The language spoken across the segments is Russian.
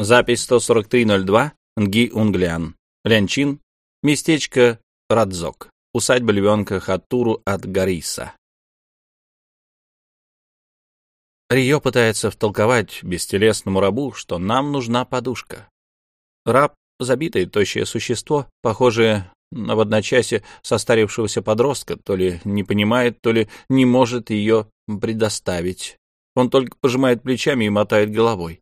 Запись 14302, Нги Унглян. Лянчин, местечко Радзок, усадьба львенка Хатуру от Гариса. Рио пытается втолковать бестелесному рабу, что нам нужна подушка. Раб — забитое тощее существо, похожее на в одночасье состарившегося подростка, то ли не понимает, то ли не может ее предоставить. Он только пожимает плечами и мотает головой.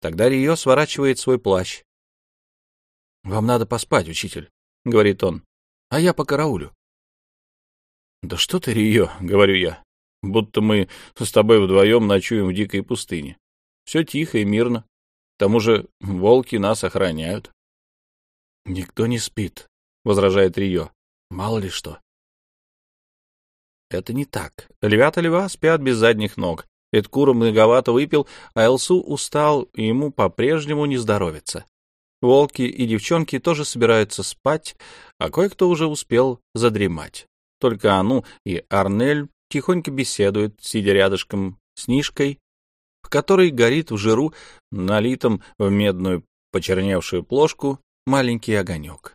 Тогда Рио сворачивает свой плащ. — Вам надо поспать, учитель, — говорит он, — а я по караулю. — Да что ты, Рио, — говорю я, — будто мы с тобой вдвоем ночуем в дикой пустыне. Все тихо и мирно. К тому же волки нас охраняют. — Никто не спит, — возражает Рио. — Мало ли что. Это не так. Львята льва спят без задних ног. Эдкура многовато выпил, а Элсу устал, и ему по-прежнему не здоровится. Волки и девчонки тоже собираются спать, а кое-кто уже успел задремать. Только Ану и Арнель тихонько беседуют, сидя рядышком с Нишкой, в которой горит в жиру, налитом в медную почерневшую плошку, маленький огонек.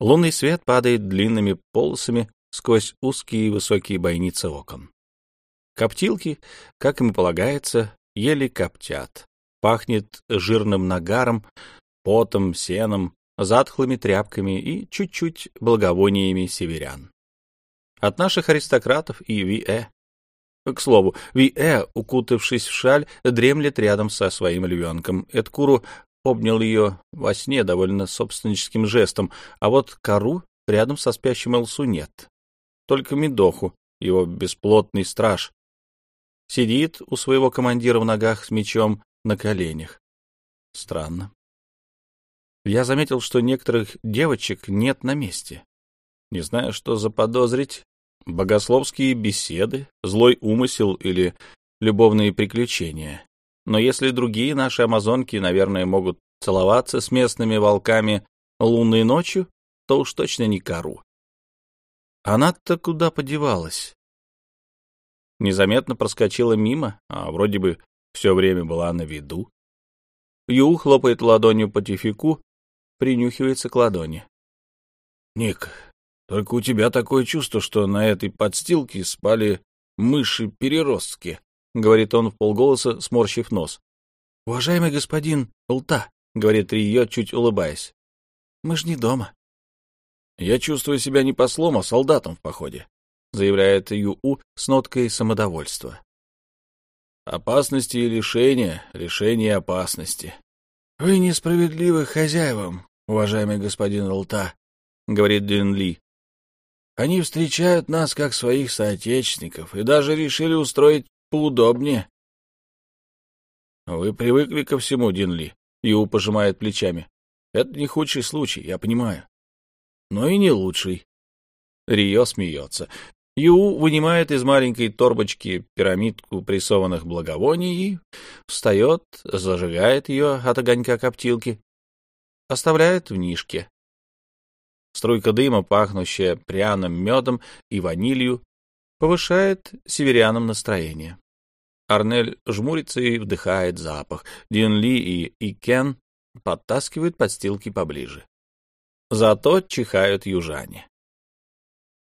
Лунный свет падает длинными полосами сквозь узкие высокие бойницы окон. Коптилки, как им полагается, еле коптят. Пахнет жирным нагаром, потом, сеном, затхлыми тряпками и чуть-чуть благовониями северян. От наших аристократов и Виэ. К слову, Виэ, укутавшись в шаль, дремлет рядом со своим львенком. Эдкуру обнял ее во сне довольно собственническим жестом, а вот Кару рядом со спящим Элсу нет. Только Медоху, его бесплотный страж, Сидит у своего командира в ногах с мечом на коленях. Странно. Я заметил, что некоторых девочек нет на месте. Не знаю, что заподозрить. Богословские беседы, злой умысел или любовные приключения. Но если другие наши амазонки, наверное, могут целоваться с местными волками лунной ночью, то уж точно не кору. Она-то куда подевалась? Незаметно проскочила мимо, а вроде бы все время была на виду. Ю хлопает ладонью по тифику, принюхивается к ладони. — Ник, только у тебя такое чувство, что на этой подстилке спали мыши-переростки, — говорит он в полголоса, сморщив нос. — Уважаемый господин Улта, — говорит Рио, чуть улыбаясь, — мы ж не дома. — Я чувствую себя не послом, а солдатом в походе. — заявляет Ю-У с ноткой самодовольства. «Опасности и лишения, и опасности». «Вы несправедливы хозяевам, уважаемый господин Алта», — говорит Дин Ли. «Они встречают нас как своих соотечественников и даже решили устроить поудобнее». «Вы привыкли ко всему, Дин Ли», — Ю пожимает плечами. «Это не худший случай, я понимаю. Но и не лучший». Рио смеется. Ю вынимает из маленькой торбочки пирамидку прессованных благовоний и встает, зажигает ее от огонька коптилки, оставляет в нишке. Струйка дыма, пахнущая пряным медом и ванилью, повышает северянам настроение. Арнель жмурится и вдыхает запах. Дин Ли и Икен подтаскивают подстилки поближе. Зато чихают южане.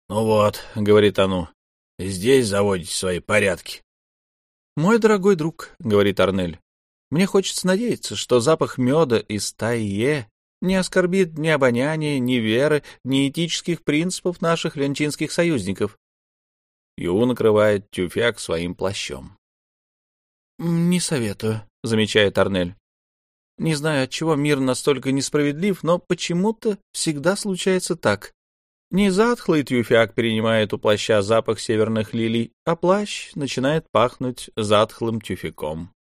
«Ну вот», — говорит оно, — «здесь заводите свои порядки». «Мой дорогой друг», — говорит Арнель, — «мне хочется надеяться, что запах меда из Тайе не оскорбит ни обоняния, ни веры, ни этических принципов наших ленчинских союзников». Ю накрывает тюфяк своим плащом. «Не советую», — замечает Арнель. «Не знаю, отчего мир настолько несправедлив, но почему-то всегда случается так. Не затхлый тюфяк принимает у плаща запах северных лилий, а плащ начинает пахнуть затхлым тюфяком.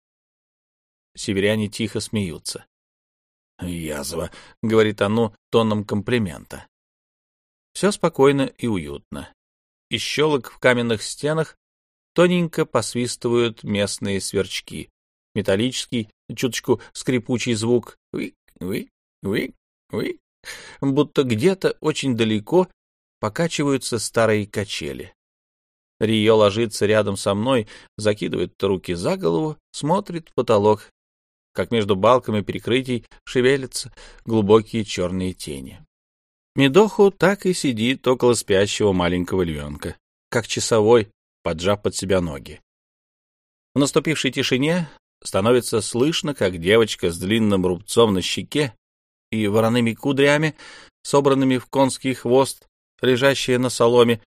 Северяне тихо смеются. «Язва», — говорит оно тоном комплимента. Все спокойно и уютно. Из щелок в каменных стенах тоненько посвистывают местные сверчки. Металлический, чуточку скрипучий звук «вик-вик-вик-вик», будто где-то очень далеко покачиваются старые качели. Рио ложится рядом со мной, закидывает руки за голову, смотрит в потолок. как между балками перекрытий шевелятся глубокие черные тени. Медоху так и сидит около спящего маленького львенка, как часовой, поджав под себя ноги. В наступившей тишине становится слышно, как девочка с длинным рубцом на щеке и вороными кудрями, собранными в конский хвост, лежащая на соломе,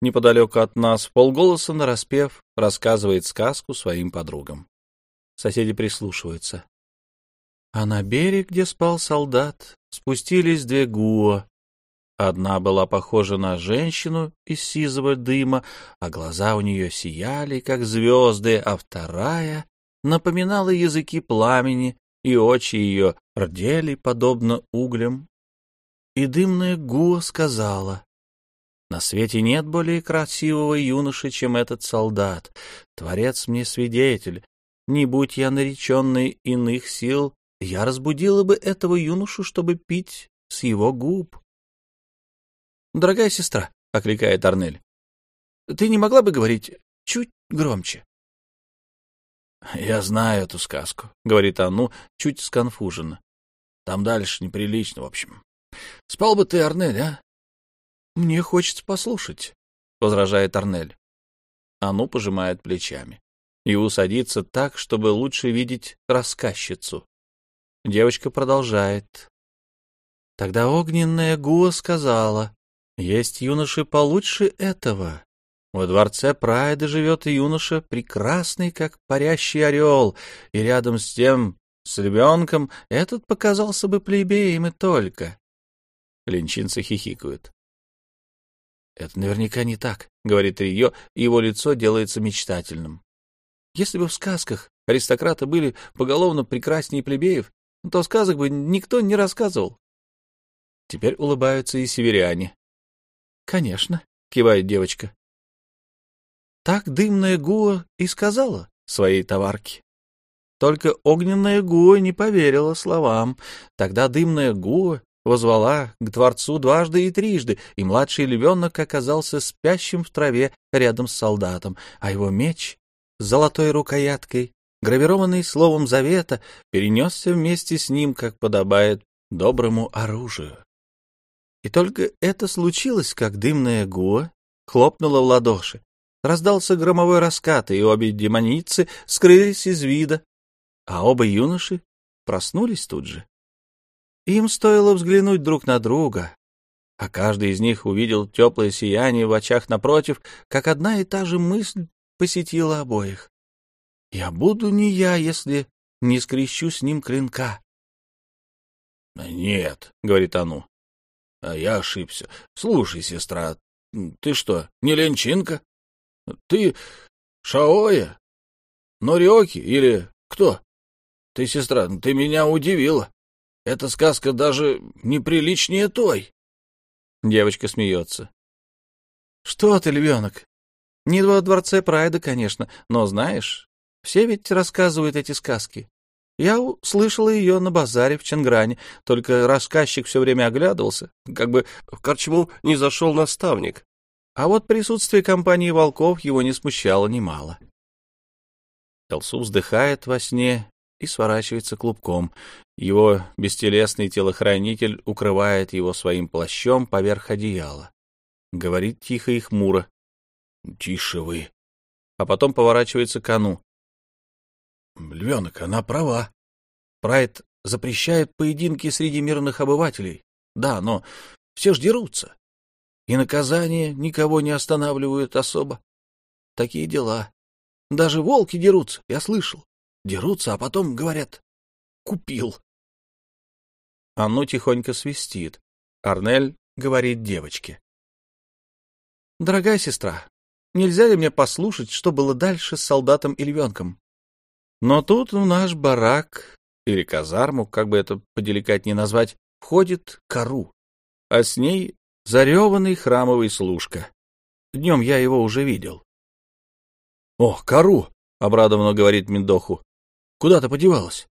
неподалеку от нас, полголоса нараспев, рассказывает сказку своим подругам. Соседи прислушиваются. А на берег, где спал солдат, спустились две гуа. Одна была похожа на женщину из сизого дыма, а глаза у нее сияли, как звезды, а вторая напоминала языки пламени, и очи ее рдели, подобно углям. И дымная гуа сказала, «На свете нет более красивого юноши, чем этот солдат. Творец мне свидетель. Не будь я нареченный иных сил, я разбудила бы этого юношу, чтобы пить с его губ. «Дорогая сестра», — окликает Арнель, — «ты не могла бы говорить чуть громче?» «Я знаю эту сказку», — говорит Анну, чуть сконфуженно. «Там дальше неприлично, в общем. Спал бы ты, Арнель, а?» «Мне хочется послушать», — возражает Арнель. Ану пожимает плечами и усадится так, чтобы лучше видеть рассказчицу. Девочка продолжает. Тогда огненная Гуа сказала, «Есть юноши получше этого. Во дворце Прайда живет юноша, прекрасный, как парящий орел, и рядом с тем, с ребенком, этот показался бы плебеем и только». Ленчинцы хихикают. «Это наверняка не так», — говорит Рио, и его лицо делается мечтательным. «Если бы в сказках аристократы были поголовно прекраснее плебеев, то сказок бы никто не рассказывал. Теперь улыбаются и северяне. — Конечно, — кивает девочка. Так дымная Гуа и сказала своей товарке. Только огненная Гуа не поверила словам. Тогда дымная Гуа возвала к дворцу дважды и трижды, и младший львенок оказался спящим в траве рядом с солдатом, а его меч с золотой рукояткой гравированный словом завета, перенесся вместе с ним, как подобает доброму оружию. И только это случилось, как дымная гуа хлопнула в ладоши. Раздался громовой раскат, и обе демоницы скрылись из вида, а оба юноши проснулись тут же. Им стоило взглянуть друг на друга, а каждый из них увидел теплое сияние в очах напротив, как одна и та же мысль посетила обоих. Я буду не я, если не скрещу с ним клинка. — Нет, — говорит Ану, — а я ошибся. Слушай, сестра, ты что, не ленчинка? Ты Шаоя? Нориоки или кто? Ты, сестра, ты меня удивила. Эта сказка даже неприличнее той. Девочка смеется. — Что ты, львенок? Не во дворце Прайда, конечно, но знаешь, все ведь рассказывают эти сказки. Я слышала ее на базаре в Чангране, только рассказчик все время оглядывался, как бы в корчму не зашел наставник. А вот присутствие компании волков его не смущало немало. Элсу вздыхает во сне и сворачивается клубком. Его бестелесный телохранитель укрывает его своим плащом поверх одеяла. Говорит тихо и хмуро. — Тише вы. А потом поворачивается к Ану. Львенок, она права. Прайд запрещает поединки среди мирных обывателей. Да, но все ж дерутся. И наказания никого не останавливают особо. Такие дела. Даже волки дерутся, я слышал. Дерутся, а потом говорят «купил». Анну тихонько свистит. Арнель говорит девочке. «Дорогая сестра, нельзя ли мне послушать, что было дальше с солдатом и львенком? Но тут в наш барак, или казарму, как бы это поделикатнее назвать, входит кору, а с ней зареванный храмовый служка. Днем я его уже видел. — О, кору! — обрадованно говорит Миндоху. — Куда ты подевалась?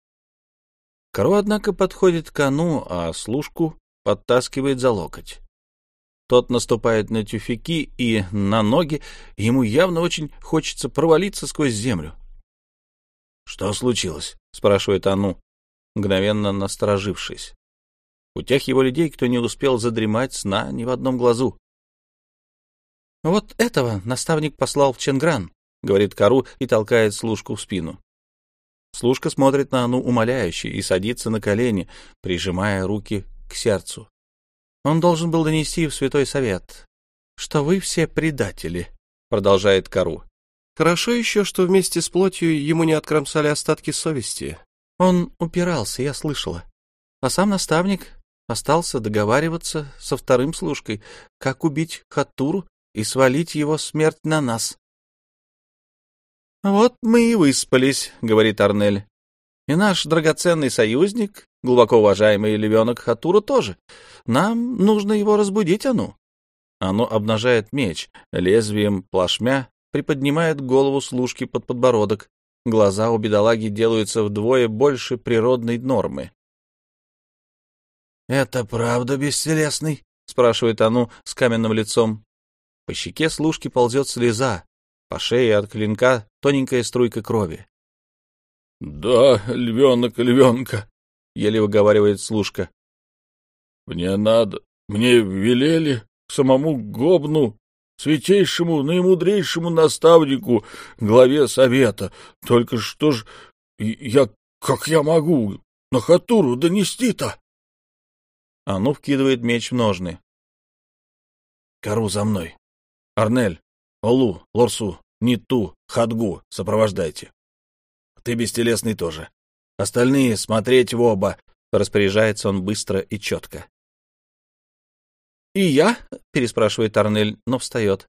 Кору, однако, подходит к Ану, а служку подтаскивает за локоть. Тот наступает на тюфяки и на ноги, ему явно очень хочется провалиться сквозь землю. Что случилось? — спрашивает Ану, мгновенно насторожившись. У тех его людей, кто не успел задремать сна ни в одном глазу. «Вот этого наставник послал в Ченгран», — говорит Кару и толкает служку в спину. Служка смотрит на Ану умоляюще и садится на колени, прижимая руки к сердцу. Он должен был донести в Святой Совет, что вы все предатели, — продолжает Кару. Хорошо еще, что вместе с плотью ему не откромсали остатки совести. Он упирался, я слышала. А сам наставник остался договариваться со вторым служкой, как убить Хатуру и свалить его смерть на нас. «Вот мы и выспались», — говорит Арнель. «И наш драгоценный союзник, глубоко уважаемый львенок Хатура, тоже. Нам нужно его разбудить, Ану». Оно обнажает меч, лезвием плашмя приподнимает голову служки под подбородок. Глаза у бедолаги делаются вдвое больше природной нормы. — Это правда бестелесный? — спрашивает Ану с каменным лицом. По щеке служки ползет слеза, по шее от клинка тоненькая струйка крови. — Да, львенок, львенка, — еле выговаривает служка. — Мне надо, мне велели к самому Гобну, святейшему, наимудрейшему наставнику, главе совета. Только что ж я, как я могу, на хатуру донести-то? А ну вкидывает меч в ножны. Кару за мной. Арнель, Олу, Лорсу, Ниту, Хадгу, сопровождайте. Ты бестелесный тоже. Остальные смотреть в оба. Распоряжается он быстро и четко. «И я?» — переспрашивает Арнель, но встает.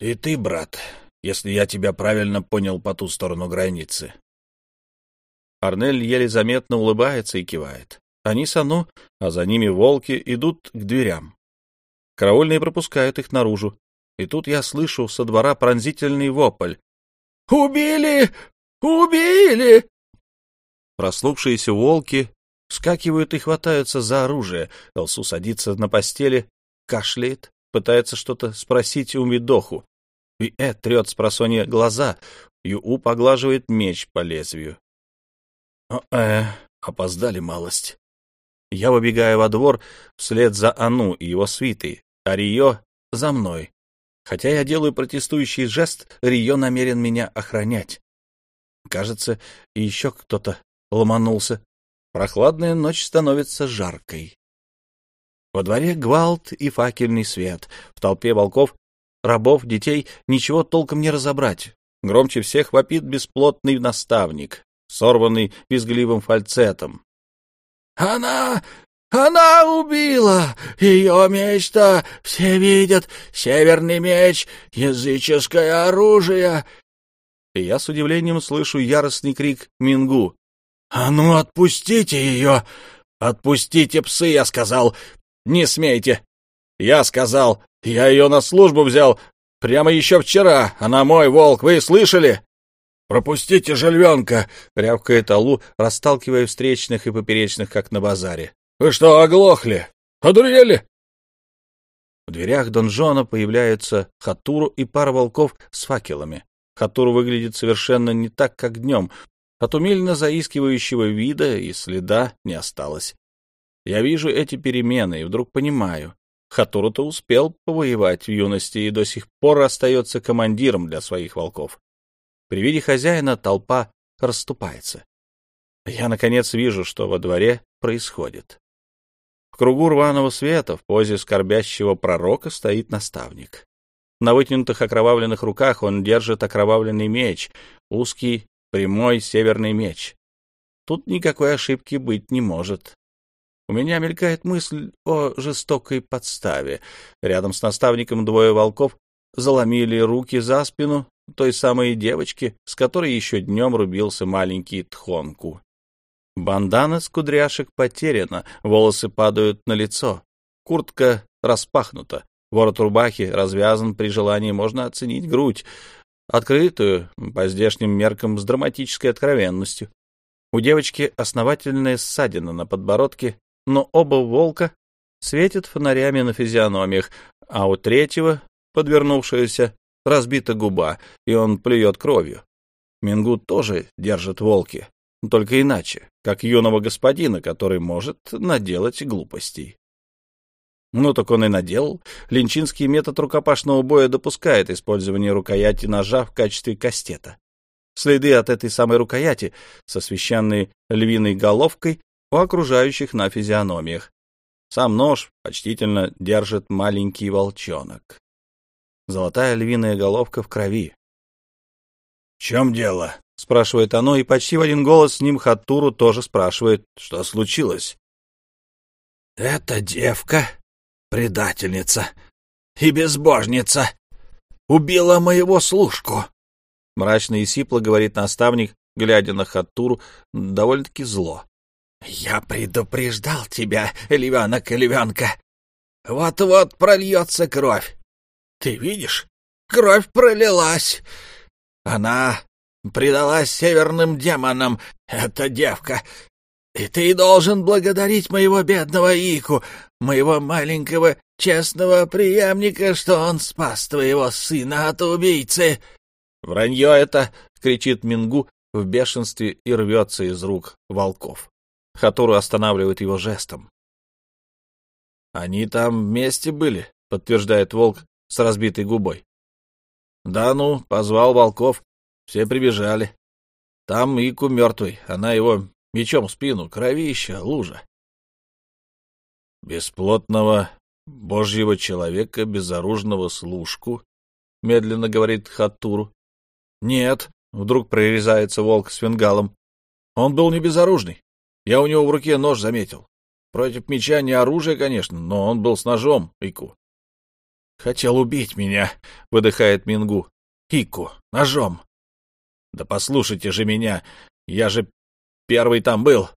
«И ты, брат, если я тебя правильно понял по ту сторону границы». Арнель еле заметно улыбается и кивает. Они с Ану, а за ними волки, идут к дверям. Караульные пропускают их наружу. И тут я слышу со двора пронзительный вопль. «Убили! Убили!» Прослушавшиеся волки скакивают и хватаются за оружие. Элсу садится на постели, кашляет, пытается что-то спросить у Медоху. И Эд трет с просонья глаза, Ю поглаживает меч по лезвию. «Э, опоздали малость». Я выбегаю во двор вслед за Ану и его свитой, а Рио за мной. Хотя я делаю протестующий жест, Рио намерен меня охранять. Кажется, еще кто-то ломанулся. Прохладная ночь становится жаркой. Во дворе гвалт и факельный свет. В толпе волков, рабов, детей ничего толком не разобрать. Громче всех вопит бесплотный наставник, сорванный визгливым фальцетом. «Она! Она убила! Ее меч-то все видят! Северный меч! Языческое оружие!» Я с удивлением слышу яростный крик Мингу. «А ну, отпустите ее! Отпустите псы, я сказал! Не смейте! Я сказал, я ее на службу взял прямо еще вчера. Она мой волк, вы слышали? «Пропустите же львенка!» — рявкает Алу, расталкивая встречных и поперечных, как на базаре. «Вы что, оглохли? Одурели?» В дверях донжона появляются Хатуру и пара волков с факелами. Хатуру выглядит совершенно не так, как днем. От умильно заискивающего вида и следа не осталось. Я вижу эти перемены и вдруг понимаю. Хатуру-то успел повоевать в юности и до сих пор остается командиром для своих волков. При виде хозяина толпа расступается. Я, наконец, вижу, что во дворе происходит. Кругу рваного света в позе скорбящего пророка стоит наставник. На вытянутых окровавленных руках он держит окровавленный меч, узкий, прямой северный меч. Тут никакой ошибки быть не может. У меня мелькает мысль о жестокой подставе. Рядом с наставником двое волков заломили руки за спину той самой девочки, с которой еще днем рубился маленький Тхонку. Бандана с кудряшек потеряна, волосы падают на лицо, куртка распахнута, ворот рубахи развязан, при желании можно оценить грудь, открытую, по здешним меркам, с драматической откровенностью. У девочки основательная ссадина на подбородке, но оба волка светят фонарями на физиономиях, а у третьего, подвернувшегося, разбита губа, и он плюет кровью. Мингу тоже держит волки, только иначе, как юного господина, который может наделать глупостей. Ну, так он и наделал. Линчинский метод рукопашного боя допускает использование рукояти ножа в качестве кастета. Следы от этой самой рукояти со священной львиной головкой у окружающих на физиономиях. Сам нож почтительно держит маленький волчонок. Золотая львиная головка в крови. — В чем дело? — спрашивает оно, и почти в один голос с ним Хаттуру тоже спрашивает, что случилось. — Эта девка, предательница и безбожница, убила моего служку. Мрачно и сипло говорит наставник, глядя на Хаттуру довольно-таки зло. — Я предупреждал тебя, львенок и львенка. Вот-вот прольется кровь. Ты видишь, кровь пролилась. Она предалась северным демонам, эта девка. И ты должен благодарить моего бедного Ику, моего маленького честного преемника, что он спас твоего сына от убийцы. — Вранье это! — кричит Мингу в бешенстве и рвется из рук волков. Хатуру останавливает его жестом. — Они там вместе были, — подтверждает волк с разбитой губой. — Да ну, позвал волков, все прибежали. Там Ику мертвый, она его мечом в спину, кровища, лужа. Бесплотного божьего человека, безоружного служку, — медленно говорит Хатуру. — Нет, — вдруг прорезается волк с фингалом. Он был не безоружный. Я у него в руке нож заметил. Против меча не оружие, конечно, но он был с ножом, Ику. — Хотел убить меня, — выдыхает Мингу. — Ику, ножом. — Да послушайте же меня, я же первый там был.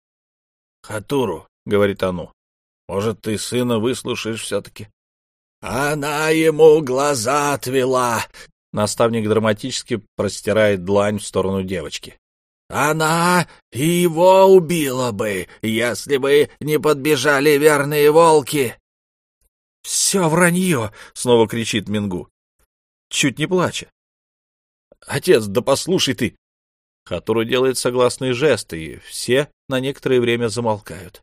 — Хатуру, — говорит Ану, — может, ты сына выслушаешь все-таки? — Она ему глаза отвела, Наставник драматически простирает длань в сторону девочки. Она его убила бы, если бы не подбежали верные волки. — Все вранье! — снова кричит Мингу, чуть не плача. — Отец, да послушай ты! Хатуру делает согласные жесты, и все на некоторое время замолкают.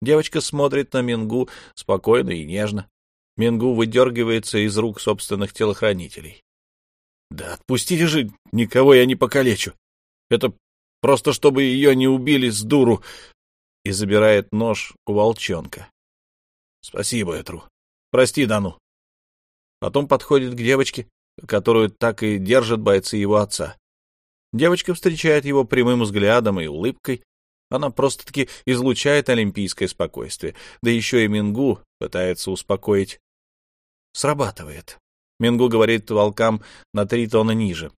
Девочка смотрит на Мингу спокойно и нежно. Мингу выдергивается из рук собственных телохранителей. — Да отпустите же, никого я не покалечу. Это просто чтобы ее не убили с дуру. И забирает нож у волчонка. Спасибо, Этру. Прости, Дану. Потом подходит к девочке, которую так и держат бойцы его отца. Девочка встречает его прямым взглядом и улыбкой. Она просто-таки излучает олимпийское спокойствие. Да еще и Мингу пытается успокоить. Срабатывает. Мингу говорит волкам на три тона ниже.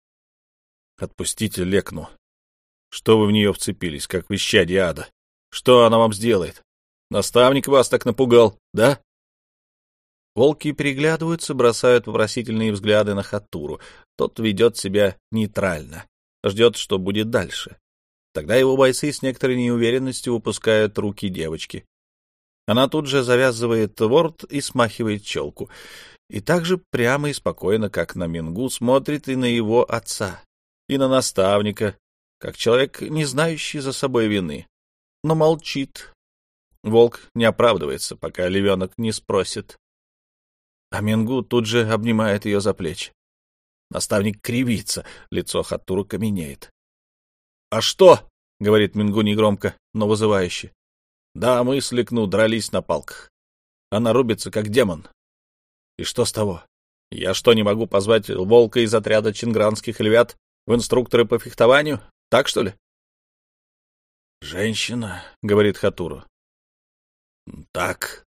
«Отпустите Лекну. Что вы в нее вцепились, как в исчадие ада? Что она вам сделает? Наставник вас так напугал, да? Волки переглядываются, бросают вопросительные взгляды на Хатуру. Тот ведет себя нейтрально, ждет, что будет дальше. Тогда его бойцы с некоторой неуверенностью выпускают руки девочки. Она тут же завязывает ворот и смахивает челку. И так же прямо и спокойно, как на Мингу, смотрит и на его отца, и на наставника, как человек, не знающий за собой вины, но молчит. Волк не оправдывается, пока львенок не спросит. А Мингу тут же обнимает ее за плечи. Наставник кривится, лицо Хаттуру каменеет. — А что? — говорит Мингу негромко, но вызывающе. — Да, мы с Ликну дрались на палках. Она рубится, как демон. И что с того? Я что, не могу позвать волка из отряда чингранских львят в инструкторы по фехтованию? Так, что ли? «Женщина», — говорит Хатуру. «Так.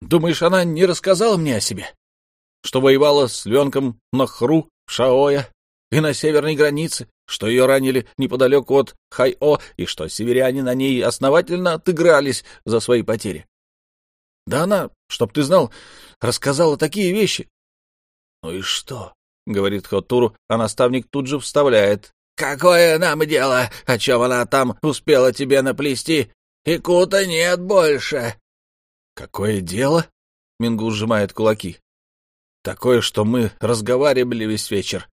Думаешь, она не рассказала мне о себе? Что воевала с львенком Нахру, Шаоя и на северной границе, что ее ранили неподалеку от Хайо и что северяне на ней основательно отыгрались за свои потери? Да она, чтоб ты знал, рассказала такие вещи». «Ну и что?» — говорит Хатуру, а наставник тут же вставляет. Какое нам дело, о чем она там успела тебе наплести? И кута нет больше. Какое дело? Мингу сжимает кулаки. Такое, что мы разговаривали весь вечер.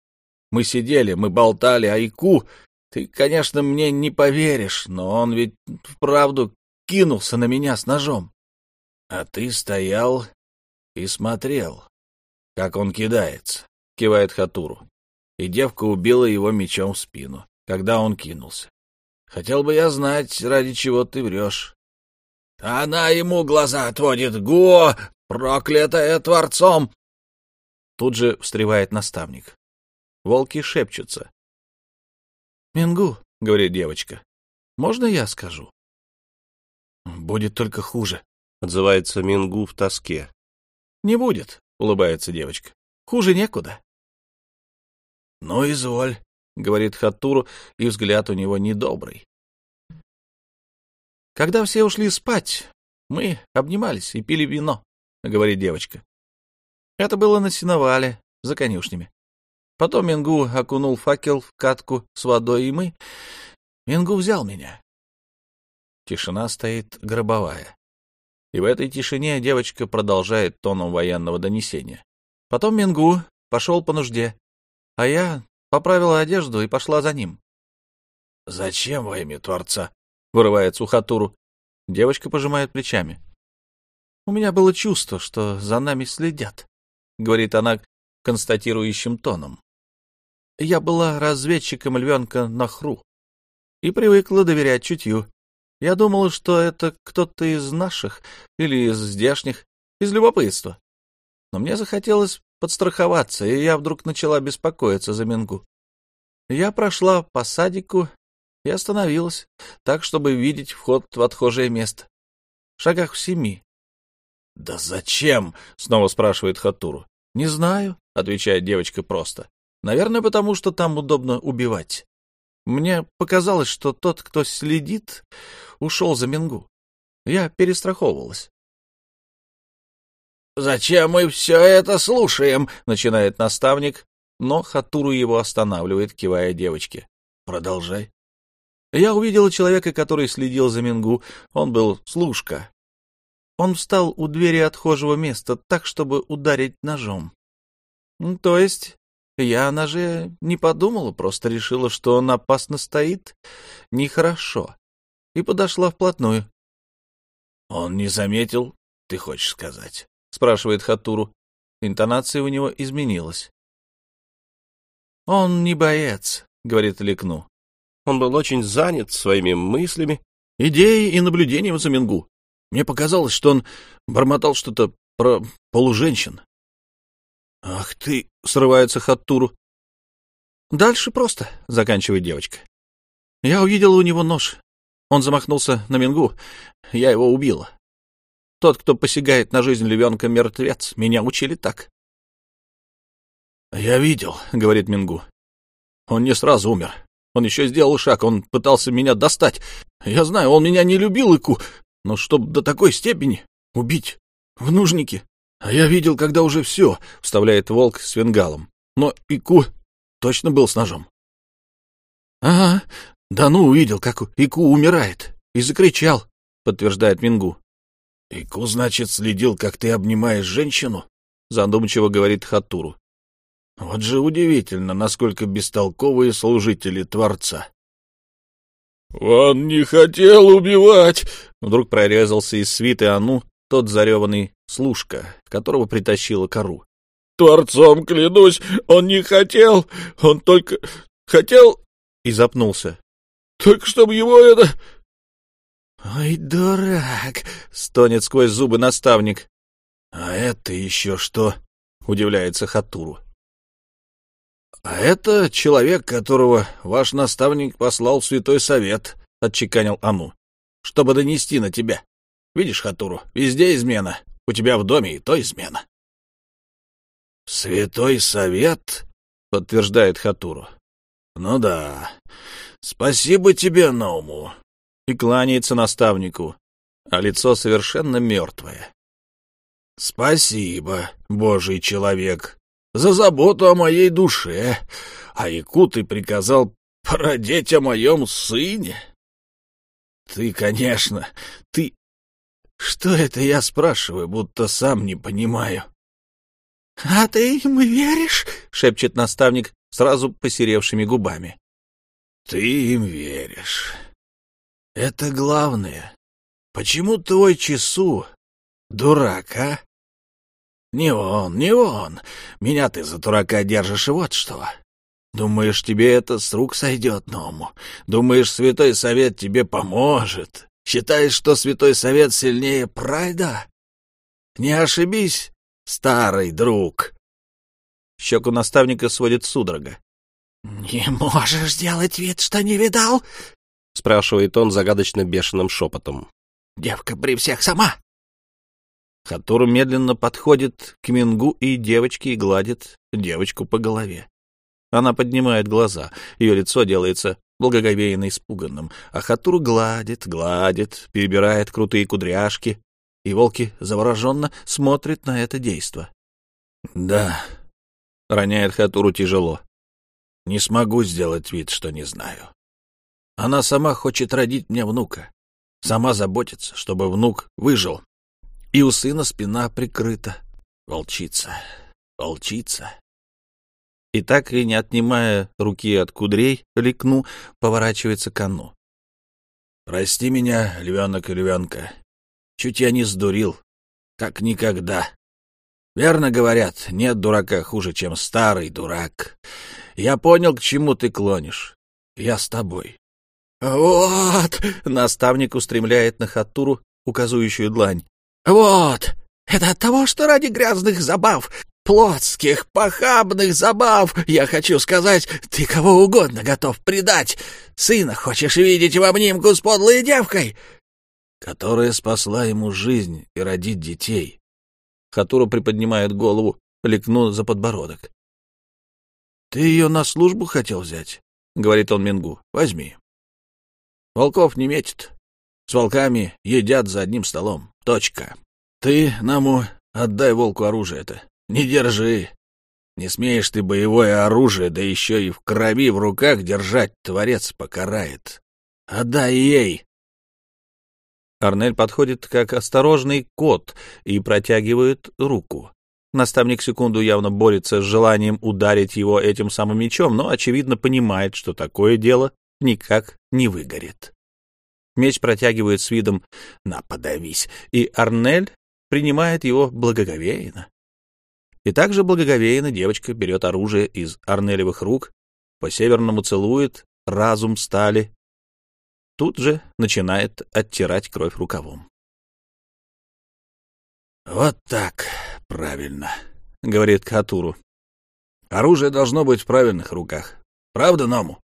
Мы сидели, мы болтали, а Ику... Ты, конечно, мне не поверишь, но он ведь вправду кинулся на меня с ножом. А ты стоял и смотрел, как он кидается, — кивает Хатуру. И девка убила его мечом в спину, когда он кинулся. Хотел бы я знать, ради чего ты врешь. Она ему глаза отводит. Го! Проклятая Творцом! Тут же встревает наставник. Волки шепчутся. «Мингу», — говорит девочка, — «можно я скажу?» «Будет только хуже», — отзывается Мингу в тоске. «Не будет», — улыбается девочка. «Хуже некуда». «Ну, изволь», — говорит Хатуру, и взгляд у него недобрый. «Когда все ушли спать, мы обнимались и пили вино», — говорит девочка. «Это было на сеновале, за конюшнями. Потом Мингу окунул факел в катку с водой, и мы... Мингу взял меня. Тишина стоит гробовая. И в этой тишине девочка продолжает тоном военного донесения. Потом Мингу пошел по нужде, а я поправила одежду и пошла за ним. — Зачем во имя Творца? — вырывает Сухатуру. Девочка пожимает плечами. — У меня было чувство, что за нами следят, — говорит она констатирующим тоном. Я была разведчиком львенка Нахру и привыкла доверять чутью. Я думала, что это кто-то из наших или из здешних, из любопытства. Но мне захотелось подстраховаться, и я вдруг начала беспокоиться за Мингу. Я прошла по садику и остановилась, так, чтобы видеть вход в отхожее место. В шагах в семи. — Да зачем? — снова спрашивает Хатуру. — Не знаю, — отвечает девочка просто. Наверное, потому что там удобно убивать. Мне показалось, что тот, кто следит, ушел за Мингу. Я перестраховывалась. «Зачем мы все это слушаем?» — начинает наставник, но Хатуру его останавливает, кивая девочке. «Продолжай». Я увидела человека, который следил за Мингу. Он был служка. Он встал у двери отхожего места так, чтобы ударить ножом. То есть я она же не подумала, просто решила, что он опасно стоит. Нехорошо. И подошла вплотную. — Он не заметил, ты хочешь сказать? — спрашивает Хатуру. Интонация у него изменилась. — Он не боец, — говорит Ликну. Он был очень занят своими мыслями, идеей и наблюдением за Мингу. Мне показалось, что он бормотал что-то про полуженщин. «Ах ты!» — срывается Хаттуру. «Дальше просто», — заканчивает девочка. «Я увидела у него нож. Он замахнулся на Мингу. Я его убила. Тот, кто посягает на жизнь львенка, мертвец. Меня учили так». «Я видел», — говорит Мингу. «Он не сразу умер. Он еще сделал шаг, он пытался меня достать. Я знаю, он меня не любил, Ику, но чтоб до такой степени убить в нужнике. А я видел, когда уже все, — вставляет волк с венгалом. Но Ику точно был с ножом. — Ага, да ну увидел, как Ику умирает, и закричал, — подтверждает Мингу. — Ику, значит, следил, как ты обнимаешь женщину? — задумчиво говорит Хатуру. — Вот же удивительно, насколько бестолковые служители Творца. — Он не хотел убивать! — вдруг прорезался из свиты Ану тот зареванный служка, которого притащила кору. — Творцом клянусь, он не хотел, он только хотел... И запнулся. — Только чтобы его это... — Ой, дурак! — стонет сквозь зубы наставник. — А это еще что? — удивляется Хатуру. — А это человек, которого ваш наставник послал в Святой Совет, — отчеканил Ану, — чтобы донести на тебя. Видишь, Хатуру, везде измена. У тебя в доме и то измена. — Святой Совет? — подтверждает Хатуру. — Ну да. Спасибо тебе, Науму. И кланяется наставнику, а лицо совершенно мертвое. — Спасибо, божий человек, за заботу о моей душе. А Яку ты приказал породеть о моем сыне. Ты, конечно, ты что это я спрашиваю, будто сам не понимаю? — А ты ему веришь? — шепчет наставник сразу посеревшими губами. — Ты им веришь. Это главное. Почему твой часу дурак, а? Не он, не он. Меня ты за дурака держишь, и вот что. Думаешь, тебе это с рук сойдет, Ному? Думаешь, Святой Совет тебе поможет? Считаешь, что Святой Совет сильнее Прайда? Не ошибись, старый друг. Щеку наставника сводит судорога. — Не можешь делать вид, что не видал? — спрашивает он загадочно бешеным шепотом. — Девка при всех сама. Хатуру медленно подходит к Мингу и девочке и гладит девочку по голове. Она поднимает глаза, ее лицо делается благоговейно испуганным, а Хатуру гладит, гладит, перебирает крутые кудряшки, и волки завороженно смотрят на это действо. — Да, — роняет Хатуру тяжело, — не смогу сделать вид, что не знаю. Она сама хочет родить мне внука, сама заботится, чтобы внук выжил, и у сына спина прикрыта. Волчица, волчица. И так и не отнимая руки от кудрей, Ликну поворачивается к Анну. «Прости меня, львенок и львенка. Чуть я не сдурил. Как никогда. Верно говорят, нет дурака хуже, чем старый дурак. Я понял, к чему ты клонишь. Я с тобой». «Вот!» — наставник устремляет на Хатуру указывающую длань. «Вот! Это от того, что ради грязных забав плотских, похабных забав, я хочу сказать, ты кого угодно готов предать. Сына хочешь видеть в обнимку с подлой девкой, которая спасла ему жизнь и родит детей. Хатура приподнимает голову, лекну за подбородок. — Ты ее на службу хотел взять? — говорит он Мингу. — Возьми. Волков не метит. С волками едят за одним столом. Точка. Ты, Наму, отдай волку оружие-то. Не держи. Не смеешь ты боевое оружие, да еще и в крови в руках держать, Творец покарает. Отдай ей. Арнель подходит как осторожный кот и протягивает руку. Наставник секунду явно борется с желанием ударить его этим самым мечом, но, очевидно, понимает, что такое дело никак не выгорит. Меч протягивает с видом «на, подавись», и Арнель принимает его благоговейно. И также благоговейно девочка берет оружие из Арнелевых рук, по-северному целует разум стали, тут же начинает оттирать кровь рукавом. «Вот так, правильно», — говорит Катуру. «Оружие должно быть в правильных руках. Правда, Ному?»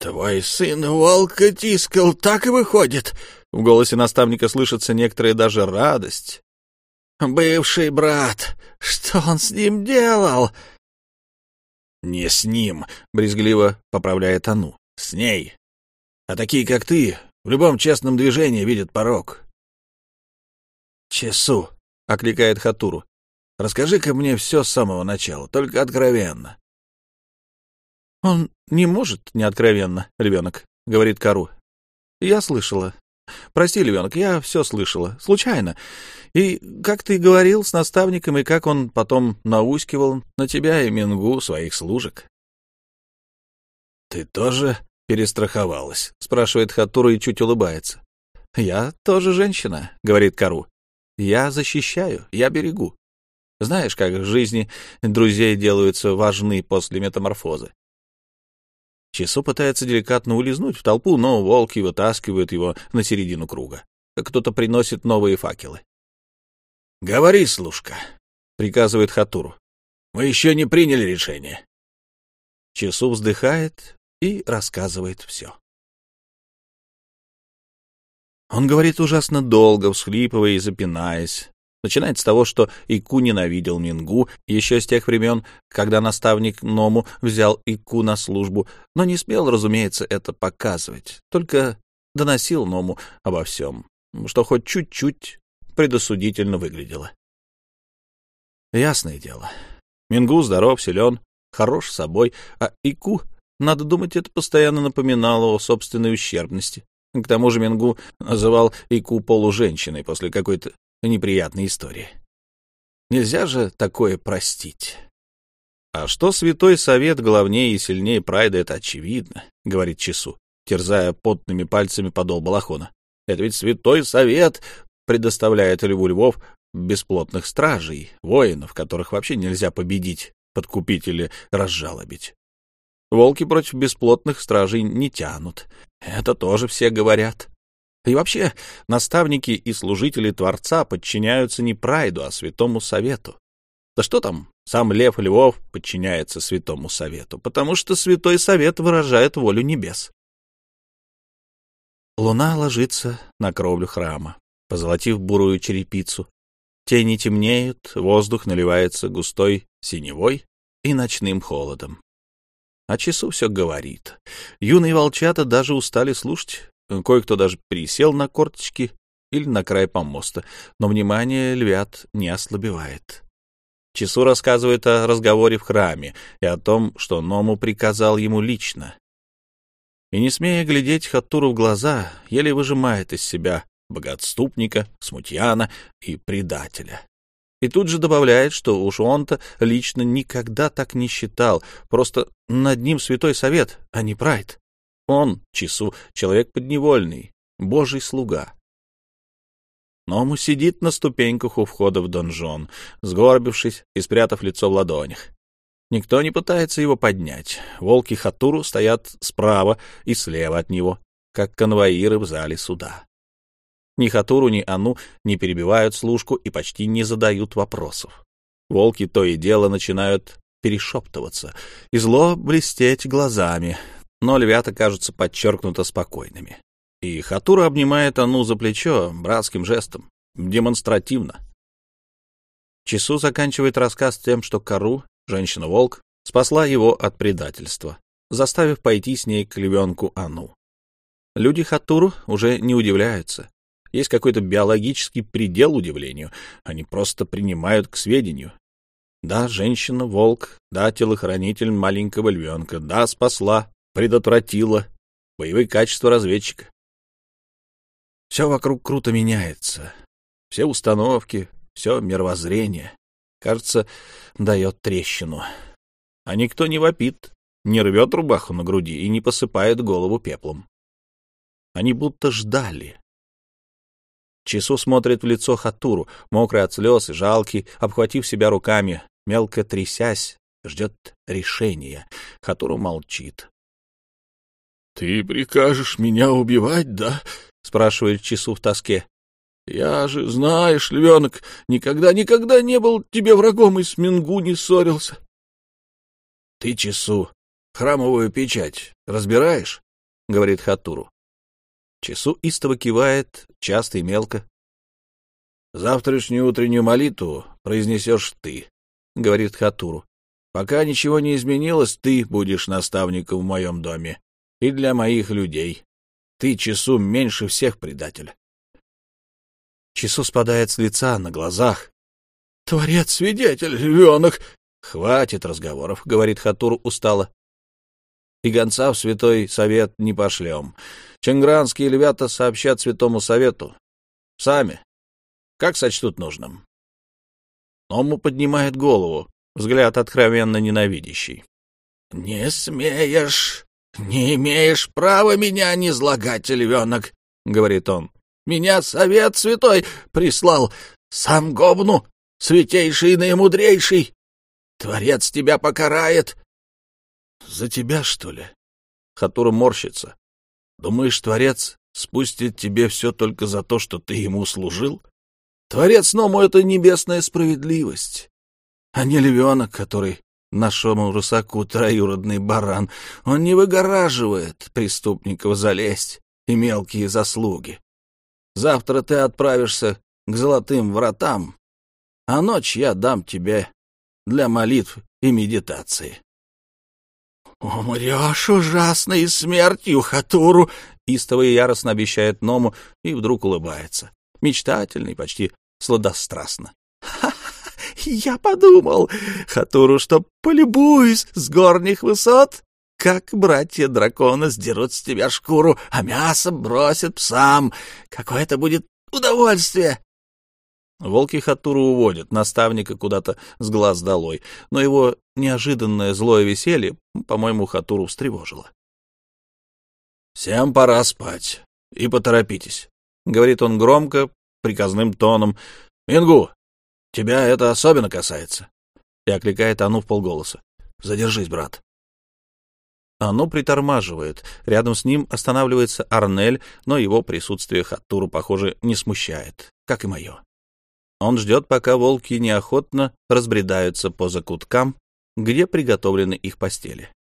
«Твой сын волка тискал, так и выходит!» В голосе наставника слышится некоторая даже радость. «Бывший брат! Что он с ним делал?» «Не с ним», — брезгливо поправляет Ану. «С ней. А такие, как ты, в любом честном движении видят порог». «Чесу», — окликает Хатуру. «Расскажи-ка мне все с самого начала, только откровенно». «Он не может не откровенно, львенок», — говорит Кару. «Я слышала. Прости, львенок, я все слышала. Случайно. И как ты говорил с наставником, и как он потом наускивал на тебя и Мингу своих служек». «Ты тоже перестраховалась?» — спрашивает Хатура и чуть улыбается. «Я тоже женщина», — говорит Кару. «Я защищаю, я берегу. Знаешь, как в жизни друзей делаются важны после метаморфозы. Чесо пытается деликатно улизнуть в толпу, но волки вытаскивают его на середину круга. Кто-то приносит новые факелы. — Говори, служка, — приказывает Хатуру. — Мы еще не приняли решение. Чесу вздыхает и рассказывает все. Он говорит ужасно долго, всхлипывая и запинаясь. Начинает с того, что Ику ненавидел Мингу еще с тех времен, когда наставник Ному взял Ику на службу, но не смел, разумеется, это показывать, только доносил Ному обо всем, что хоть чуть-чуть предосудительно выглядело. Ясное дело. Мингу здоров, силен, хорош собой, а Ику, надо думать, это постоянно напоминало о собственной ущербности. К тому же Мингу называл Ику полуженщиной после какой-то неприятной истории. Нельзя же такое простить. А что Святой Совет главнее и сильнее Прайда, это очевидно, — говорит Чесу, терзая потными пальцами подол балахона. Это ведь Святой Совет предоставляет Льву Львов бесплотных стражей, воинов, которых вообще нельзя победить, подкупить или разжалобить. Волки против бесплотных стражей не тянут. Это тоже все говорят. И вообще, наставники и служители Творца подчиняются не Прайду, а Святому Совету. Да что там, сам Лев Львов подчиняется Святому Совету, потому что Святой Совет выражает волю небес. Луна ложится на кровлю храма, позолотив бурую черепицу. Тени темнеют, воздух наливается густой синевой и ночным холодом. А часу все говорит. Юные волчата даже устали слушать. Кое-кто даже присел на корточки или на край помоста, но внимание львят не ослабевает. Часу рассказывает о разговоре в храме и о том, что Ному приказал ему лично. И, не смея глядеть Хаттуру в глаза, еле выжимает из себя богатступника, смутьяна и предателя. И тут же добавляет, что уж он-то лично никогда так не считал, просто над ним святой совет, а не прайд. Он, Чису, человек подневольный, божий слуга. Ному сидит на ступеньках у входа в донжон, сгорбившись и спрятав лицо в ладонях. Никто не пытается его поднять. Волки Хатуру стоят справа и слева от него, как конвоиры в зале суда. Ни Хатуру, ни Ану не перебивают служку и почти не задают вопросов. Волки то и дело начинают перешептываться и зло блестеть глазами, но львята кажутся подчеркнуто спокойными. И Хатура обнимает Ану за плечо братским жестом, демонстративно. Чесу заканчивает рассказ тем, что Кару, женщина-волк, спасла его от предательства, заставив пойти с ней к львенку Ану. Люди Хатуру уже не удивляются. Есть какой-то биологический предел удивлению. Они просто принимают к сведению. Да, женщина, волк, да, телохранитель маленького львенка, да, спасла, предотвратила, боевые качества разведчика. Все вокруг круто меняется. Все установки, все мировоззрение, кажется, дает трещину. А никто не вопит, не рвет рубаху на груди и не посыпает голову пеплом. Они будто ждали, Чесу смотрит в лицо Хатуру, мокрый от слез и жалкий, обхватив себя руками, мелко трясясь, ждет решения. Хатуру молчит. — Ты прикажешь меня убивать, да? — спрашивает Чесу в тоске. — Я же, знаешь, львенок, никогда-никогда не был тебе врагом и с Мингу не ссорился. — Ты, Чесу, храмовую печать разбираешь? — говорит Хатуру. Часу истово кивает, часто и мелко. — Завтрашнюю утреннюю молитву произнесешь ты, — говорит Хатуру. — Пока ничего не изменилось, ты будешь наставником в моем доме и для моих людей. Ты, Часу, меньше всех предатель. Часу спадает с лица на глазах. — Творец-свидетель, львенок! — Хватит разговоров, — говорит Хатур устало и гонца в святой совет не пошлем. Ченгранские львята сообщат святому совету. Сами. Как сочтут нужным. Ному поднимает голову, взгляд откровенно ненавидящий. — Не смеешь, не имеешь права меня не злагать, львенок, — говорит он. — Меня совет святой прислал, сам Гобну, святейший и наимудрейший. Творец тебя покарает, за тебя, что ли? Хатура морщится. Думаешь, Творец спустит тебе все только за то, что ты ему служил? Творец Ному — это небесная справедливость, а не львенок, который нашему русаку троюродный баран. Он не выгораживает преступников залезть и мелкие заслуги. Завтра ты отправишься к золотым вратам, а ночь я дам тебе для молитв и медитации. «Умрешь ужасной смертью, Хатуру!» — истово и яростно обещает Ному и вдруг улыбается. Мечтательно и почти сладострастно. «Ха я подумал, Хатуру, что полюбуюсь с горних высот, как братья дракона сдерут с тебя шкуру, а мясо бросят псам. Какое это будет удовольствие!» Волки Хатуру уводят, наставника куда-то с глаз долой, но его неожиданное злое веселье, по-моему, Хатуру встревожило. «Всем пора спать. И поторопитесь», — говорит он громко, приказным тоном. «Мингу, тебя это особенно касается», — и окликает Ану в полголоса. «Задержись, брат». Оно притормаживает. Рядом с ним останавливается Арнель, но его присутствие Хаттуру, похоже, не смущает, как и мое. Он ждет, пока волки неохотно разбредаются по закуткам, где приготовлены их постели.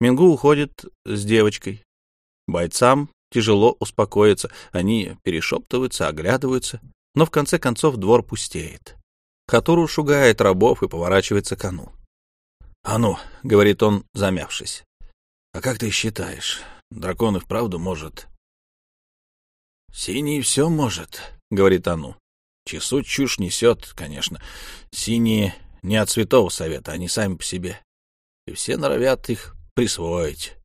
Мингу уходит с девочкой. Бойцам тяжело успокоиться, они перешептываются, оглядываются, но в конце концов двор пустеет. Хатуру шугает рабов и поворачивается к Ану. «Ану», — говорит он, замявшись, — «а как ты считаешь, дракон и вправду может?» «Синий все может», — говорит Ану. Чесу чушь несет, конечно. Синие не от святого совета, они сами по себе. И все норовят их присвоить.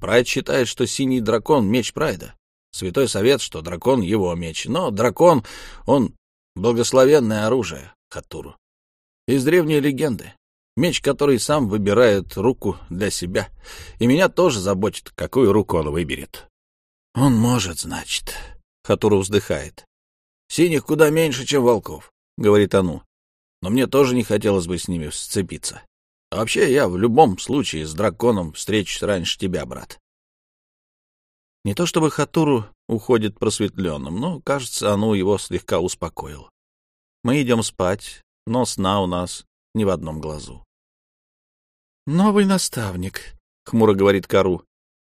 Прайд считает, что синий дракон — меч Прайда. Святой совет, что дракон — его меч. Но дракон, он благословенное оружие Хатуру. Из древней легенды. Меч, который сам выбирает руку для себя. И меня тоже заботит, какую руку он выберет. Он может, значит. Хатуру вздыхает. Синих куда меньше, чем волков, — говорит Ану. Но мне тоже не хотелось бы с ними сцепиться. А вообще, я в любом случае с драконом встречусь раньше тебя, брат. Не то чтобы Хатуру уходит просветленным, но, кажется, Ану его слегка успокоил. Мы идем спать, но сна у нас ни в одном глазу. «Новый наставник», — хмуро говорит Кару.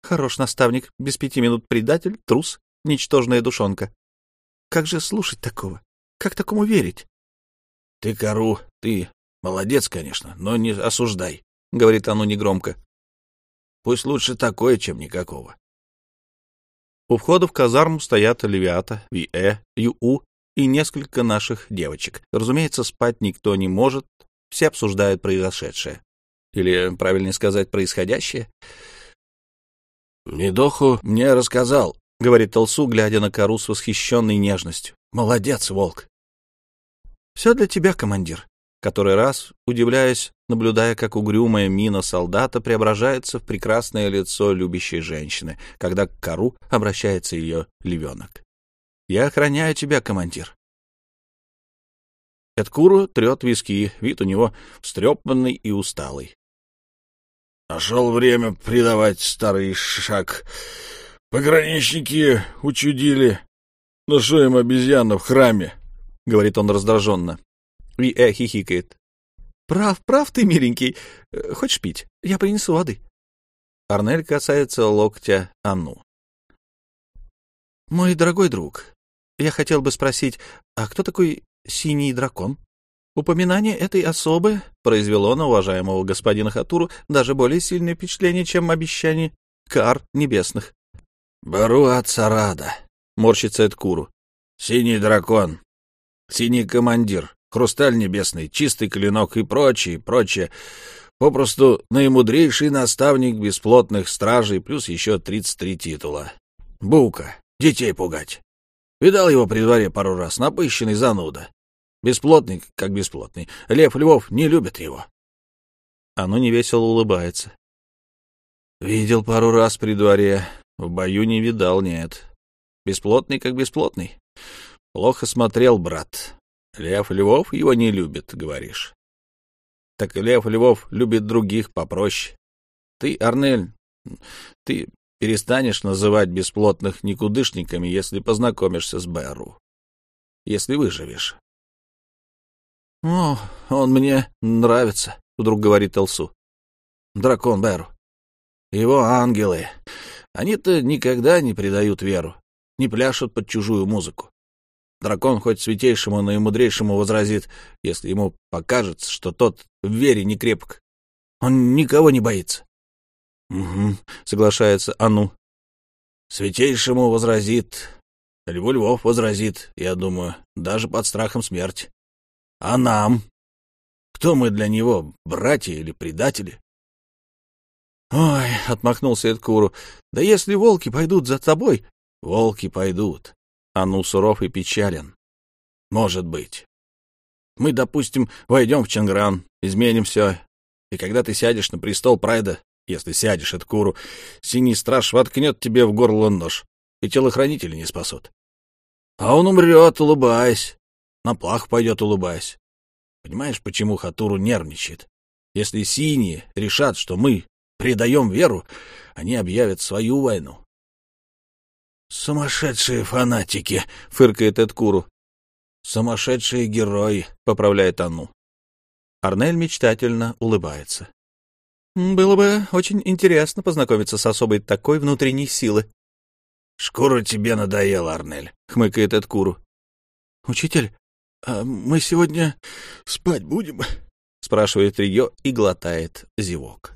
«Хорош наставник, без пяти минут предатель, трус, ничтожная душонка. Как же слушать такого? Как такому верить? — Ты, Кару, ты молодец, конечно, но не осуждай, — говорит оно негромко. — Пусть лучше такое, чем никакого. У входа в казарму стоят Левиата, Виэ, Ю и несколько наших девочек. Разумеется, спать никто не может, все обсуждают произошедшее. Или, правильнее сказать, происходящее. Медоху мне рассказал, — говорит Толсу, глядя на кору с восхищенной нежностью. «Молодец, волк!» «Все для тебя, командир», который раз, удивляясь, наблюдая, как угрюмая мина солдата преображается в прекрасное лицо любящей женщины, когда к кору обращается ее львенок. «Я охраняю тебя, командир». Эдкуру трет виски, вид у него встрепанный и усталый. «Нашел время предавать старый шаг Пограничники учудили. Ну что им обезьяна в храме? — говорит он раздраженно. И э хихикает. — Прав, прав ты, миленький. Хочешь пить? Я принесу воды. Арнель касается локтя Анну. — Мой дорогой друг, я хотел бы спросить, а кто такой синий дракон? Упоминание этой особы произвело на уважаемого господина Хатуру даже более сильное впечатление, чем обещание кар небесных. Бару от Сарада, морщится Эдкуру. Синий дракон, синий командир, хрусталь небесный, чистый клинок и прочее, прочее. Попросту наимудрейший наставник бесплотных стражей, плюс еще тридцать три титула. Бука, детей пугать. Видал его при дворе пару раз, напыщенный зануда. Бесплотный, как бесплотный. Лев Львов не любит его. Оно невесело улыбается. Видел пару раз при дворе, в бою не видал, нет. Бесплотный как бесплотный. Плохо смотрел, брат. Лев Львов его не любит, говоришь. Так Лев Львов любит других попроще. Ты, Арнель, ты перестанешь называть бесплотных никудышниками, если познакомишься с Бэру. Если выживешь. — О, он мне нравится, — вдруг говорит Элсу. — Дракон Бэру. Его ангелы. Они-то никогда не предают веру, не пляшут под чужую музыку. Дракон хоть святейшему, но и мудрейшему возразит, если ему покажется, что тот в вере не крепок. Он никого не боится. — Угу, — соглашается Ану. — Святейшему возразит, Льву Львов возразит, я думаю, даже под страхом смерти. А нам? Кто мы для него, братья или предатели? «Ой», — отмахнулся Эдкуру, — «да если волки пойдут за тобой...» «Волки пойдут». Ану суров и печален. Может быть. Мы, допустим, войдем в Чангран, изменим все, и когда ты сядешь на престол Прайда, если сядешь от Куру, синий страж воткнет тебе в горло нож, и телохранители не спасут. А он умрет, улыбаясь, на плах пойдет, улыбаясь. Понимаешь, почему Хатуру нервничает? Если синие решат, что мы предаем веру, они объявят свою войну. «Сумасшедшие фанатики!» — фыркает Эдкуру. «Сумасшедшие герои!» — поправляет Анну. Арнель мечтательно улыбается. «Было бы очень интересно познакомиться с особой такой внутренней силы». «Шкура тебе надоела, Арнель», — хмыкает Эдкуру. «Учитель, а мы сегодня спать будем?» — спрашивает ее и глотает зевок.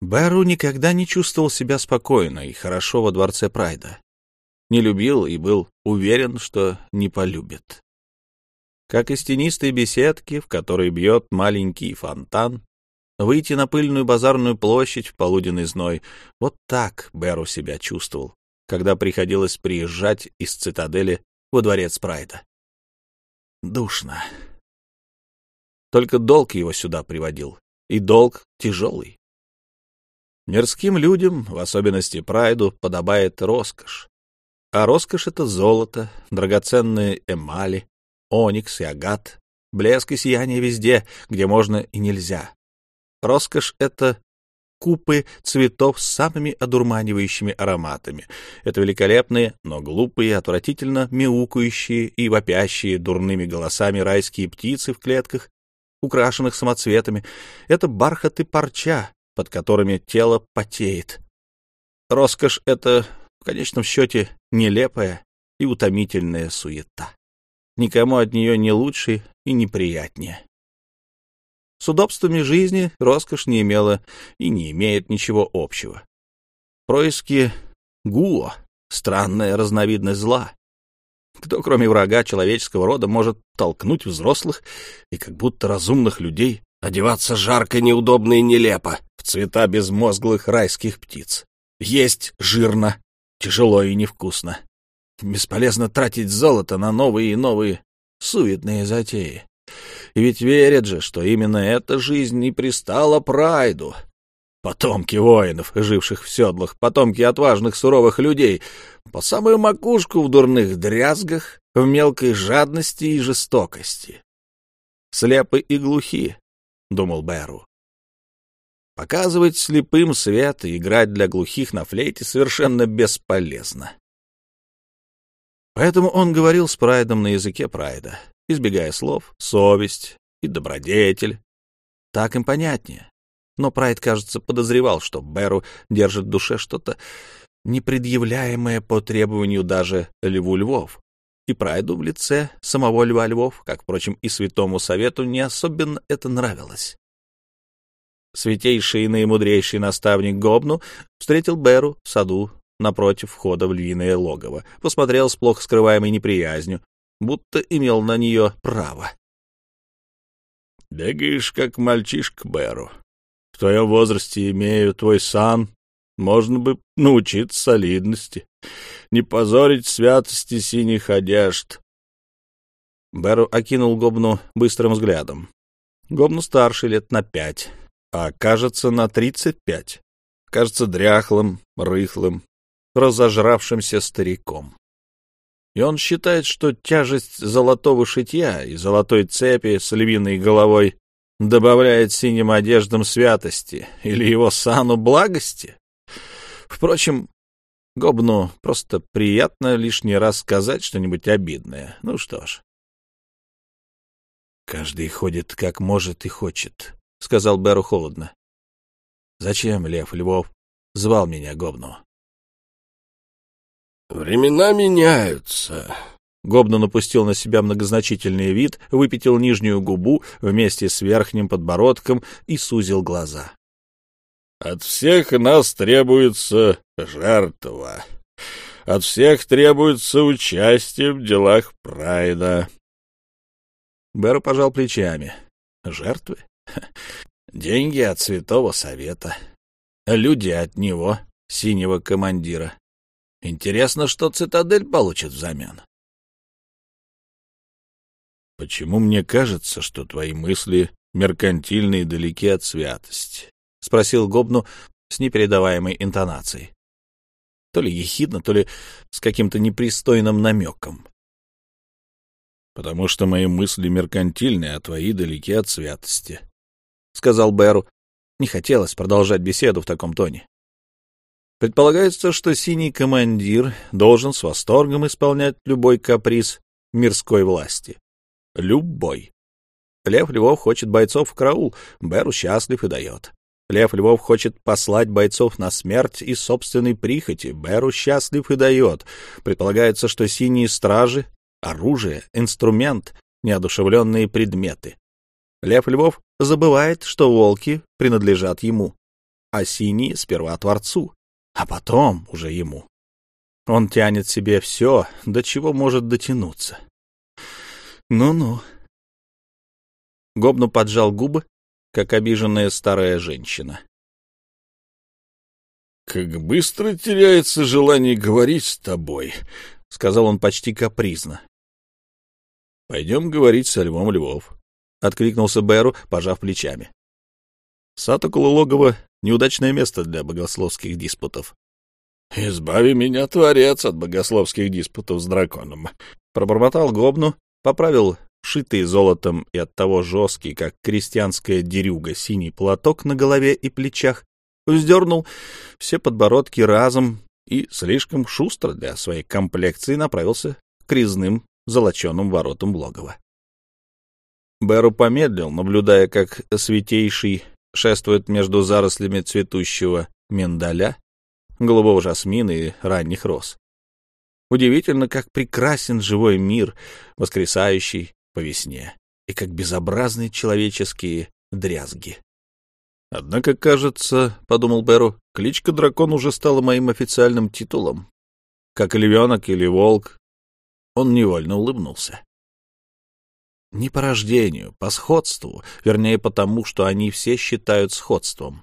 Бэру никогда не чувствовал себя спокойно и хорошо во дворце Прайда. Не любил и был уверен, что не полюбит. Как из тенистой беседки, в которой бьет маленький фонтан, выйти на пыльную базарную площадь в полуденный зной, вот так Бэру себя чувствовал, когда приходилось приезжать из цитадели во дворец Прайда. Душно. Только долг его сюда приводил, и долг тяжелый. Мирским людям, в особенности прайду, подобает роскошь. А роскошь — это золото, драгоценные эмали, оникс и агат, блеск и сияние везде, где можно и нельзя. Роскошь — это купы цветов с самыми одурманивающими ароматами. Это великолепные, но глупые, отвратительно мяукающие и вопящие дурными голосами райские птицы в клетках, украшенных самоцветами. Это бархат и парча, под которыми тело потеет. Роскошь — это, в конечном счете, нелепая и утомительная суета. Никому от нее не лучше и не приятнее. С удобствами жизни роскошь не имела и не имеет ничего общего. Происки гуо — странная разновидность зла. Кто, кроме врага человеческого рода, может толкнуть взрослых и как будто разумных людей одеваться жарко, неудобно и нелепо, в цвета безмозглых райских птиц. Есть жирно, тяжело и невкусно. Бесполезно тратить золото на новые и новые суетные затеи. И ведь верят же, что именно эта жизнь не пристала прайду. Потомки воинов, живших в седлах, потомки отважных суровых людей, по самую макушку в дурных дрязгах, в мелкой жадности и жестокости. Слепы и глухи, — думал Бэру. Показывать слепым свет и играть для глухих на флейте совершенно бесполезно. Поэтому он говорил с Прайдом на языке Прайда, избегая слов «совесть» и «добродетель». Так им понятнее. Но Прайд, кажется, подозревал, что Беру держит в душе что-то непредъявляемое по требованию даже Льву Львов. И Прайду в лице самого Льва Львов, как, впрочем, и Святому Совету, не особенно это нравилось. Святейший и наимудрейший наставник Гобну встретил Беру в саду напротив входа в львиное логово, посмотрел с плохо скрываемой неприязнью, будто имел на нее право. — Бегаешь, как мальчишка, Беру. В твоем возрасте, имею твой сан, можно бы научиться солидности, не позорить святости синих одежд. Беру окинул Гобну быстрым взглядом. Гобну старше лет на пять а кажется на тридцать пять. Кажется дряхлым, рыхлым, разожравшимся стариком. И он считает, что тяжесть золотого шитья и золотой цепи с львиной головой добавляет синим одеждам святости или его сану благости. Впрочем, Гобну просто приятно лишний раз сказать что-нибудь обидное. Ну что ж. Каждый ходит как может и хочет, — сказал Беру холодно. — Зачем Лев Львов звал меня Гобну? — Времена меняются. Гобну напустил на себя многозначительный вид, выпятил нижнюю губу вместе с верхним подбородком и сузил глаза. — От всех нас требуется жертва. От всех требуется участие в делах Прайда. Беру пожал плечами. Жертвы? Деньги от Святого Совета. Люди от него, синего командира. Интересно, что цитадель получит взамен. Почему мне кажется, что твои мысли меркантильны и далеки от святости? — спросил Гобну с непередаваемой интонацией. То ли ехидно, то ли с каким-то непристойным намеком. — Потому что мои мысли меркантильны, а твои далеки от святости, — сказал Беру. Не хотелось продолжать беседу в таком тоне. Предполагается, что синий командир должен с восторгом исполнять любой каприз мирской власти. Любой. Лев Львов хочет бойцов в караул, Беру счастлив и дает. Лев Львов хочет послать бойцов на смерть из собственной прихоти, Беру счастлив и дает. Предполагается, что синие стражи — оружие, инструмент, неодушевленные предметы. Лев Львов забывает, что волки принадлежат ему, а синие — сперва Творцу а потом уже ему. Он тянет себе все, до чего может дотянуться. Ну-ну. Гобну поджал губы, как обиженная старая женщина. «Как быстро теряется желание говорить с тобой», — сказал он почти капризно. «Пойдем говорить со Львом Львов», — откликнулся Беру, пожав плечами. Сад около логова — неудачное место для богословских диспутов. — Избави меня, Творец, от богословских диспутов с драконом. Пробормотал Гобну, поправил шитый золотом и оттого жесткий, как крестьянская дерюга, синий платок на голове и плечах, вздернул все подбородки разом и слишком шустро для своей комплекции направился к резным золоченым воротам логова. Беру помедлил, наблюдая, как святейший шествует между зарослями цветущего миндаля, голубого жасмина и ранних роз. Удивительно, как прекрасен живой мир, воскресающий по весне, и как безобразны человеческие дрязги. Однако, кажется, — подумал Беру, — кличка дракон уже стала моим официальным титулом. Как львенок или волк, он невольно улыбнулся. Не по рождению, по сходству, вернее, потому, что они все считают сходством.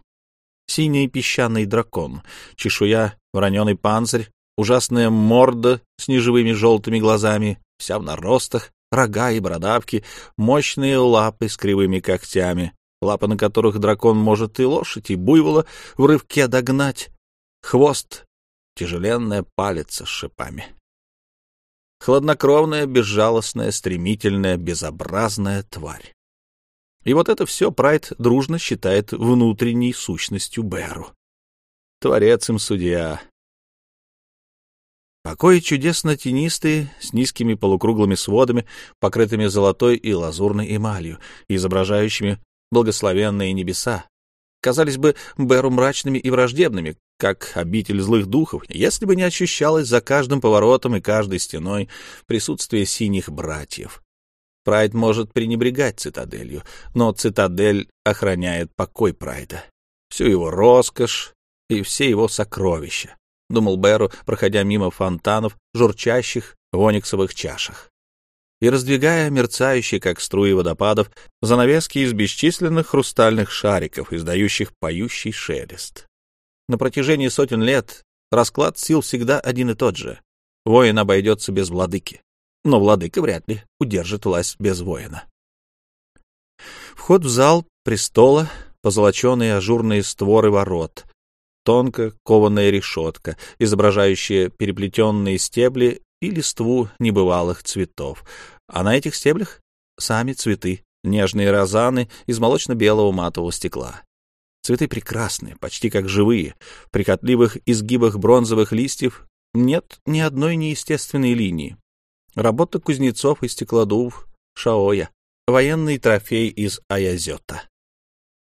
Синий песчаный дракон, чешуя, вороненый панцирь, ужасная морда с неживыми желтыми глазами, вся в наростах, рога и бородавки, мощные лапы с кривыми когтями, лапы на которых дракон может и лошадь, и буйвола в рывке догнать, хвост, тяжеленная палец с шипами. Хладнокровная, безжалостная, стремительная, безобразная тварь. И вот это все Прайд дружно считает внутренней сущностью Беру. Творец им судья. Покои чудесно тенистые, с низкими полукруглыми сводами, покрытыми золотой и лазурной эмалью, изображающими благословенные небеса. Казались бы Беру мрачными и враждебными, как обитель злых духов, если бы не ощущалось за каждым поворотом и каждой стеной присутствие синих братьев. Прайд может пренебрегать цитаделью, но цитадель охраняет покой Прайда, всю его роскошь и все его сокровища, — думал Беру, проходя мимо фонтанов, журчащих в ониксовых чашах и раздвигая мерцающие, как струи водопадов, занавески из бесчисленных хрустальных шариков, издающих поющий шелест. На протяжении сотен лет расклад сил всегда один и тот же. Воин обойдется без владыки, но владыка вряд ли удержит власть без воина. Вход в зал престола, позолоченные ажурные створы ворот, тонко кованая решетка, изображающая переплетенные стебли и листву небывалых цветов, а на этих стеблях сами цветы, нежные розаны из молочно-белого матового стекла. Цветы прекрасные, почти как живые. В прихотливых изгибах бронзовых листьев нет ни одной неестественной линии. Работа кузнецов и стеклодув Шаоя. Военный трофей из Аязета.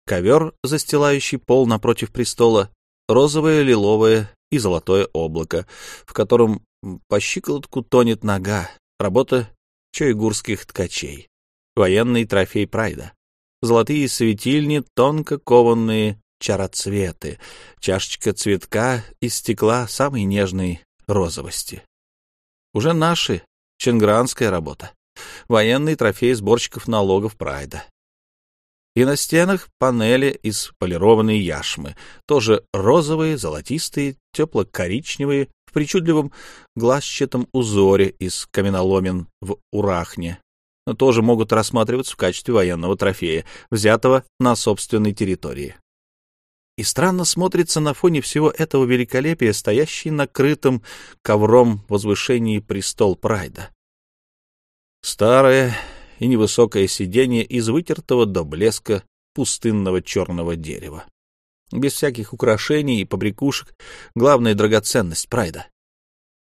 Ковер, застилающий пол напротив престола, розовое, лиловое и золотое облако, в котором по щиколотку тонет нога, работа чойгурских ткачей. Военный трофей Прайда золотые светильни, тонко кованные чароцветы, чашечка цветка из стекла самой нежной розовости. Уже наши, ченгранская работа, военный трофей сборщиков налогов Прайда. И на стенах панели из полированной яшмы, тоже розовые, золотистые, тепло-коричневые, в причудливом глазчатом узоре из каменоломен в Урахне, тоже могут рассматриваться в качестве военного трофея, взятого на собственной территории. И странно смотрится на фоне всего этого великолепия стоящий накрытым ковром возвышении престол Прайда. Старое и невысокое сиденье из вытертого до блеска пустынного черного дерева. Без всяких украшений и побрякушек, главная драгоценность Прайда.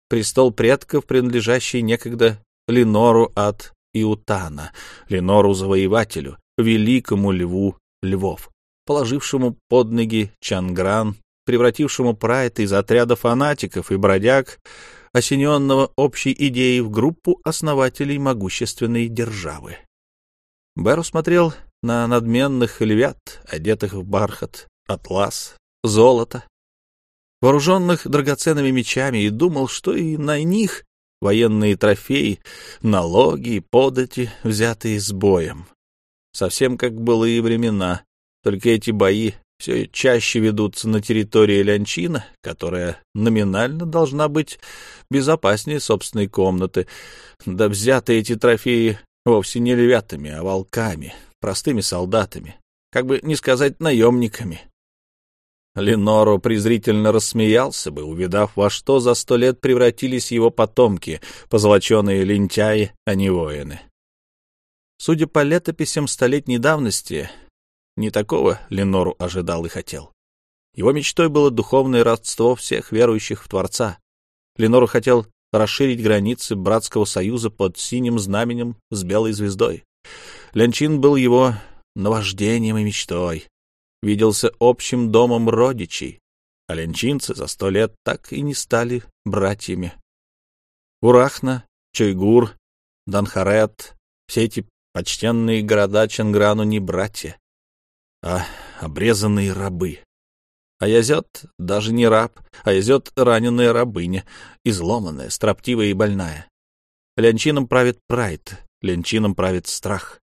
Престол предков, принадлежащий некогда Ленору от Иутана, Ленору-завоевателю, великому льву львов, положившему под ноги Чангран, превратившему Прайд из отряда фанатиков и бродяг, осененного общей идеей в группу основателей могущественной державы. Беру смотрел на надменных львят, одетых в бархат, атлас, золото, вооруженных драгоценными мечами, и думал, что и на них военные трофеи, налоги и подати, взятые с боем. Совсем как былые времена, только эти бои все чаще ведутся на территории Лянчина, которая номинально должна быть безопаснее собственной комнаты, да взяты эти трофеи вовсе не львятами, а волками, простыми солдатами, как бы не сказать наемниками. Леноро презрительно рассмеялся бы, увидав, во что за сто лет превратились его потомки, позолоченные лентяи, а не воины. Судя по летописям столетней давности, не такого Ленору ожидал и хотел. Его мечтой было духовное родство всех верующих в Творца. Ленору хотел расширить границы братского союза под синим знаменем с белой звездой. Ленчин был его наваждением и мечтой виделся общим домом родичей, а за сто лет так и не стали братьями. Урахна, Чойгур, Данхарет — все эти почтенные города Чанграну не братья, а обрезанные рабы. А Язет даже не раб, а Язет раненая рабыня, изломанная, строптивая и больная. Ленчином правит прайд, ленчином правит страх.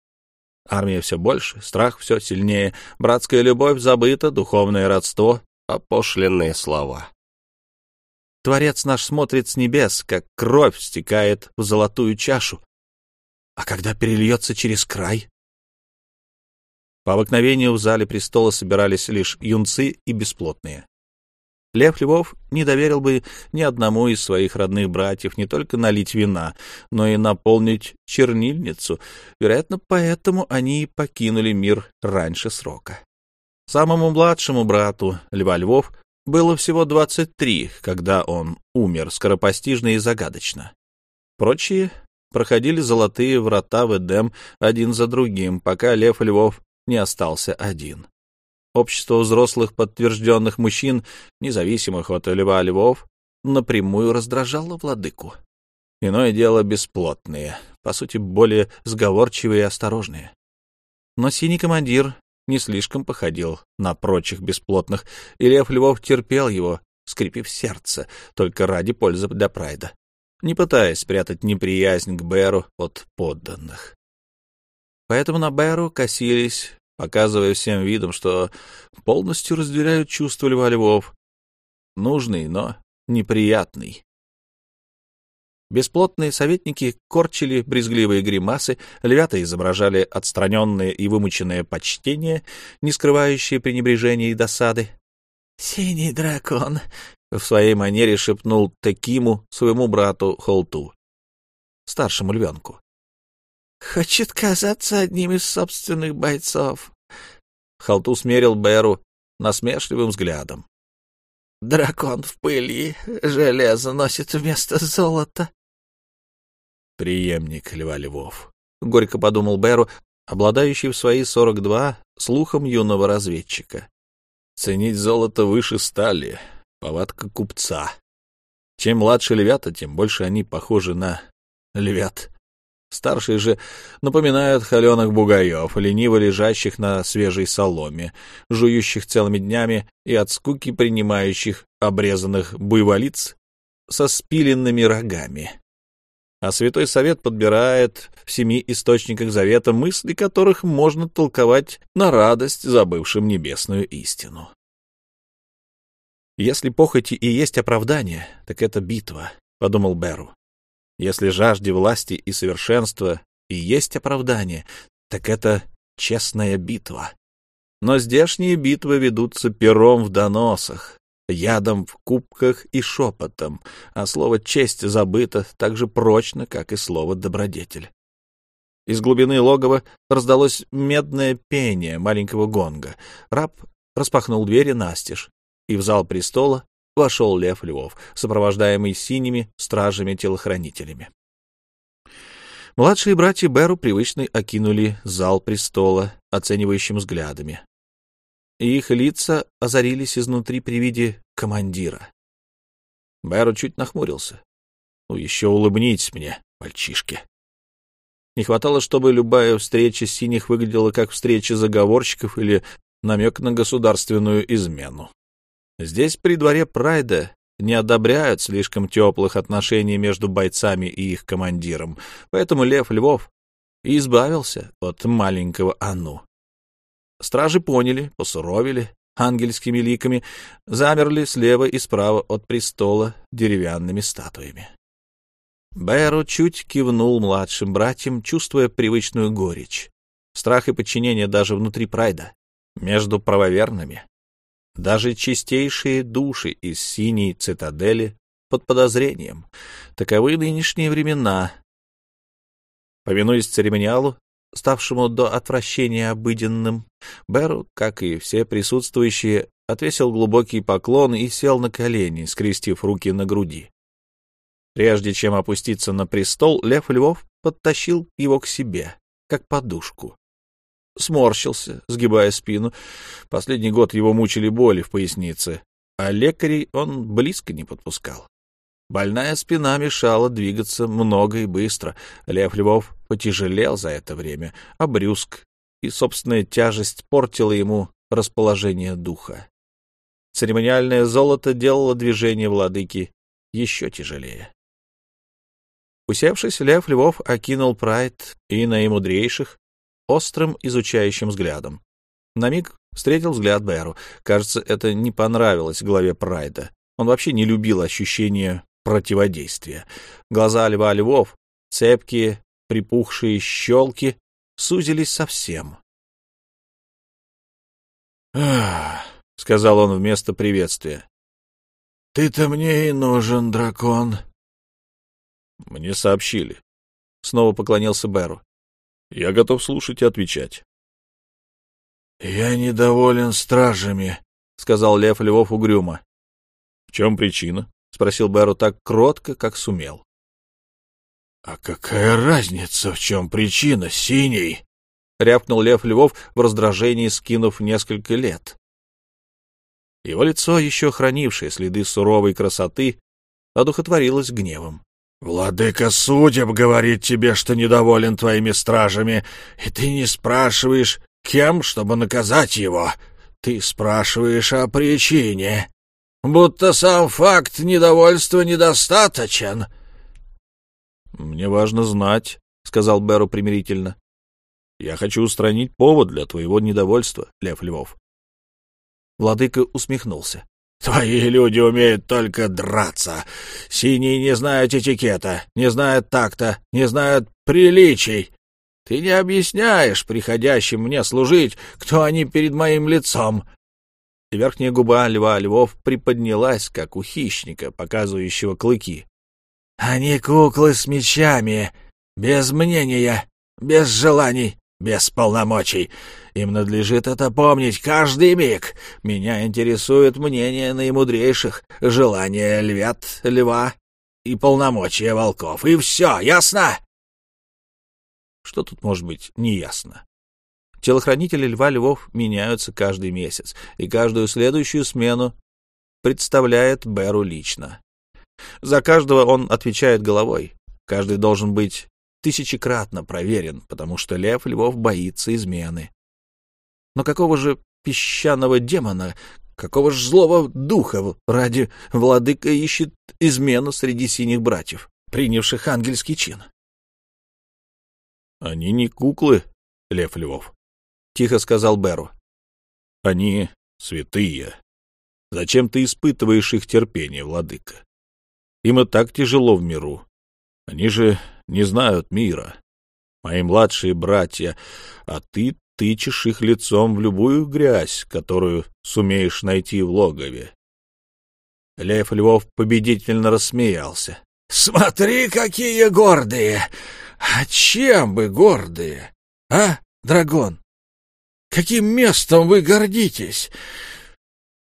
Армия все больше, страх все сильнее, братская любовь забыта, духовное родство, опошленные слова. Творец наш смотрит с небес, как кровь стекает в золотую чашу. А когда перельется через край? По обыкновению в зале престола собирались лишь юнцы и бесплотные. Лев Львов не доверил бы ни одному из своих родных братьев не только налить вина, но и наполнить чернильницу. Вероятно, поэтому они и покинули мир раньше срока. Самому младшему брату Льва Львов было всего 23, когда он умер скоропостижно и загадочно. Прочие проходили золотые врата в Эдем один за другим, пока Лев Львов не остался один. Общество взрослых подтвержденных мужчин, независимых от льва львов, напрямую раздражало владыку. Иное дело бесплотные, по сути, более сговорчивые и осторожные. Но синий командир не слишком походил на прочих бесплотных, и Лев Львов терпел его, скрипив сердце, только ради пользы для Прайда, не пытаясь спрятать неприязнь к Беру от подданных. Поэтому на Беру косились показывая всем видом, что полностью разделяют чувства льва львов. Нужный, но неприятный. Бесплотные советники корчили брезгливые гримасы, львята изображали отстраненное и вымученное почтение, не скрывающее пренебрежения и досады. «Синий дракон!» — в своей манере шепнул Текиму своему брату Холту, старшему львенку. «Хочет казаться одним из собственных бойцов. Халту смерил Беру насмешливым взглядом. «Дракон в пыли, железо носит вместо золота». «Приемник Льва Львов», — горько подумал Беру, обладающий в свои сорок два слухом юного разведчика. «Ценить золото выше стали, повадка купца. Чем младше львята, тем больше они похожи на львят. Старшие же напоминают холеных бугаев, лениво лежащих на свежей соломе, жующих целыми днями и от скуки принимающих обрезанных буйволиц со спиленными рогами. А Святой Совет подбирает в семи источниках Завета мысли, которых можно толковать на радость забывшим небесную истину. Если похоти и есть оправдание, так это битва, — подумал Беру. Если жажде власти и совершенства и есть оправдание, так это честная битва. Но здешние битвы ведутся пером в доносах, ядом в кубках и шепотом, а слово «честь» забыто так же прочно, как и слово «добродетель». Из глубины логова раздалось медное пение маленького гонга. Раб распахнул двери настежь, и в зал престола вошел Лев Львов, сопровождаемый синими стражами-телохранителями. Младшие братья Беру привычно окинули зал престола оценивающим взглядами. Их лица озарились изнутри при виде командира. Беру чуть нахмурился. «Ну, еще улыбнитесь мне, мальчишки». Не хватало, чтобы любая встреча синих выглядела как встреча заговорщиков или намек на государственную измену. Здесь при дворе Прайда не одобряют слишком теплых отношений между бойцами и их командиром, поэтому Лев Львов избавился от маленького Ану. Стражи поняли, посуровили ангельскими ликами, замерли слева и справа от престола деревянными статуями. Бэру чуть кивнул младшим братьям, чувствуя привычную горечь, страх и подчинение даже внутри прайда, между правоверными. Даже чистейшие души из синей цитадели под подозрением. Таковы нынешние времена. Повинуясь церемониалу, ставшему до отвращения обыденным, Беру, как и все присутствующие, отвесил глубокий поклон и сел на колени, скрестив руки на груди. Прежде чем опуститься на престол, Лев Львов подтащил его к себе, как подушку сморщился, сгибая спину. Последний год его мучили боли в пояснице, а лекарей он близко не подпускал. Больная спина мешала двигаться много и быстро. Лев Львов потяжелел за это время, брюск и собственная тяжесть портила ему расположение духа. Церемониальное золото делало движение владыки еще тяжелее. Усевшись, Лев Львов окинул прайд и наимудрейших, острым изучающим взглядом. На миг встретил взгляд Бэру. Кажется, это не понравилось главе Прайда. Он вообще не любил ощущение противодействия. Глаза льва львов, цепкие, припухшие щелки, сузились совсем. Сказал он вместо приветствия. «Ты-то мне и нужен, дракон!» «Мне сообщили». Снова поклонился Бэру. Я готов слушать и отвечать. — Я недоволен стражами, — сказал Лев Львов угрюмо. — В чем причина? — спросил Бэру так кротко, как сумел. — А какая разница, в чем причина, синий? — рявкнул Лев Львов в раздражении, скинув несколько лет. Его лицо, еще хранившее следы суровой красоты, одухотворилось гневом. «Владыка судеб говорит тебе, что недоволен твоими стражами, и ты не спрашиваешь, кем, чтобы наказать его. Ты спрашиваешь о причине, будто сам факт недовольства недостаточен». «Мне важно знать», — сказал Беру примирительно. «Я хочу устранить повод для твоего недовольства, Лев Львов». Владыка усмехнулся. Твои люди умеют только драться. Синие не знают этикета, не знают такта, не знают приличий. Ты не объясняешь приходящим мне служить, кто они перед моим лицом. Верхняя губа льва львов приподнялась, как у хищника, показывающего клыки. Они куклы с мечами, без мнения, без желаний без полномочий. Им надлежит это помнить каждый миг. Меня интересует мнение наимудрейших, желания львят, льва и полномочия волков. И все, ясно? Что тут может быть неясно? Телохранители льва львов меняются каждый месяц, и каждую следующую смену представляет Беру лично. За каждого он отвечает головой. Каждый должен быть тысячекратно проверен, потому что Лев Львов боится измены. Но какого же песчаного демона, какого же злого духа ради владыка ищет измену среди синих братьев, принявших ангельский чин? — Они не куклы, Лев Львов, — тихо сказал Беру. — Они святые. Зачем ты испытываешь их терпение, владыка? Им и так тяжело в миру. Они же не знают мира. Мои младшие братья, а ты тычешь их лицом в любую грязь, которую сумеешь найти в логове. Лев Львов победительно рассмеялся. — Смотри, какие гордые! А чем вы гордые? А, Драгон? Каким местом вы гордитесь?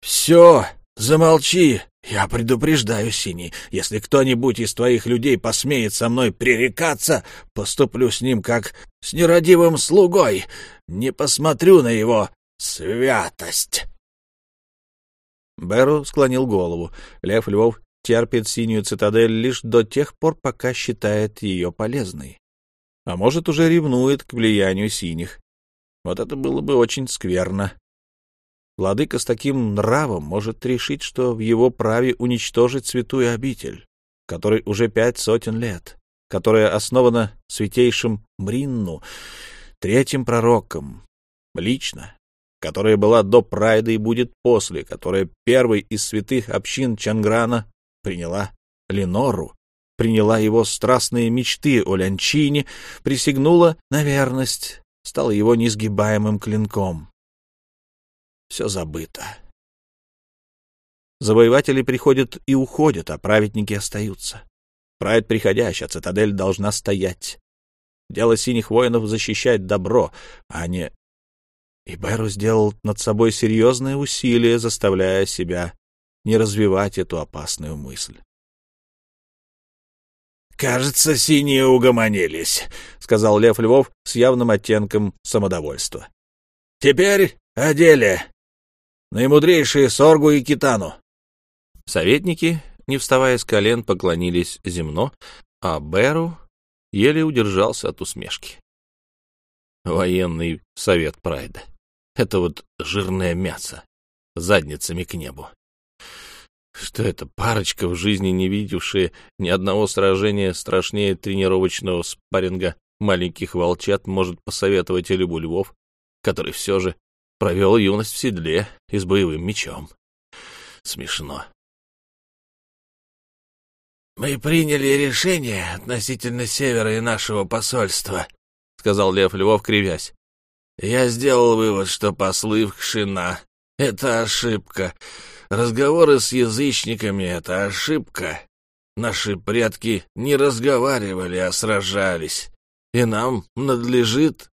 Все, замолчи. Я предупреждаю, Синий, если кто-нибудь из твоих людей посмеет со мной пререкаться, поступлю с ним как с нерадивым слугой. Не посмотрю на его святость. Бэру склонил голову. Лев Львов терпит синюю цитадель лишь до тех пор, пока считает ее полезной. А может, уже ревнует к влиянию синих. Вот это было бы очень скверно. Владыка с таким нравом может решить, что в его праве уничтожить святую обитель, которой уже пять сотен лет, которая основана святейшим Мринну, третьим пророком, лично, которая была до Прайда и будет после, которая первой из святых общин Чанграна приняла Ленору, приняла его страстные мечты о Лянчине, присягнула на верность, стала его несгибаемым клинком все забыто. Завоеватели приходят и уходят, а праведники остаются. Прайд приходящий, а цитадель должна стоять. Дело синих воинов — защищать добро, а не... И Беру сделал над собой серьезное усилие, заставляя себя не развивать эту опасную мысль. «Кажется, синие угомонились», — сказал Лев Львов с явным оттенком самодовольства. «Теперь о деле наимудрейшие Соргу и Китану. Советники, не вставая с колен, поклонились земно, а Беру еле удержался от усмешки. Военный совет Прайда. Это вот жирное мясо, задницами к небу. Что это, парочка в жизни не видевшая ни одного сражения страшнее тренировочного спарринга маленьких волчат может посоветовать Илюбу Львов, который все же Провел юность в седле и с боевым мечом. Смешно. «Мы приняли решение относительно севера и нашего посольства», — сказал Лев Львов, кривясь. «Я сделал вывод, что послы в Кшина — это ошибка. Разговоры с язычниками — это ошибка. Наши предки не разговаривали, а сражались. И нам надлежит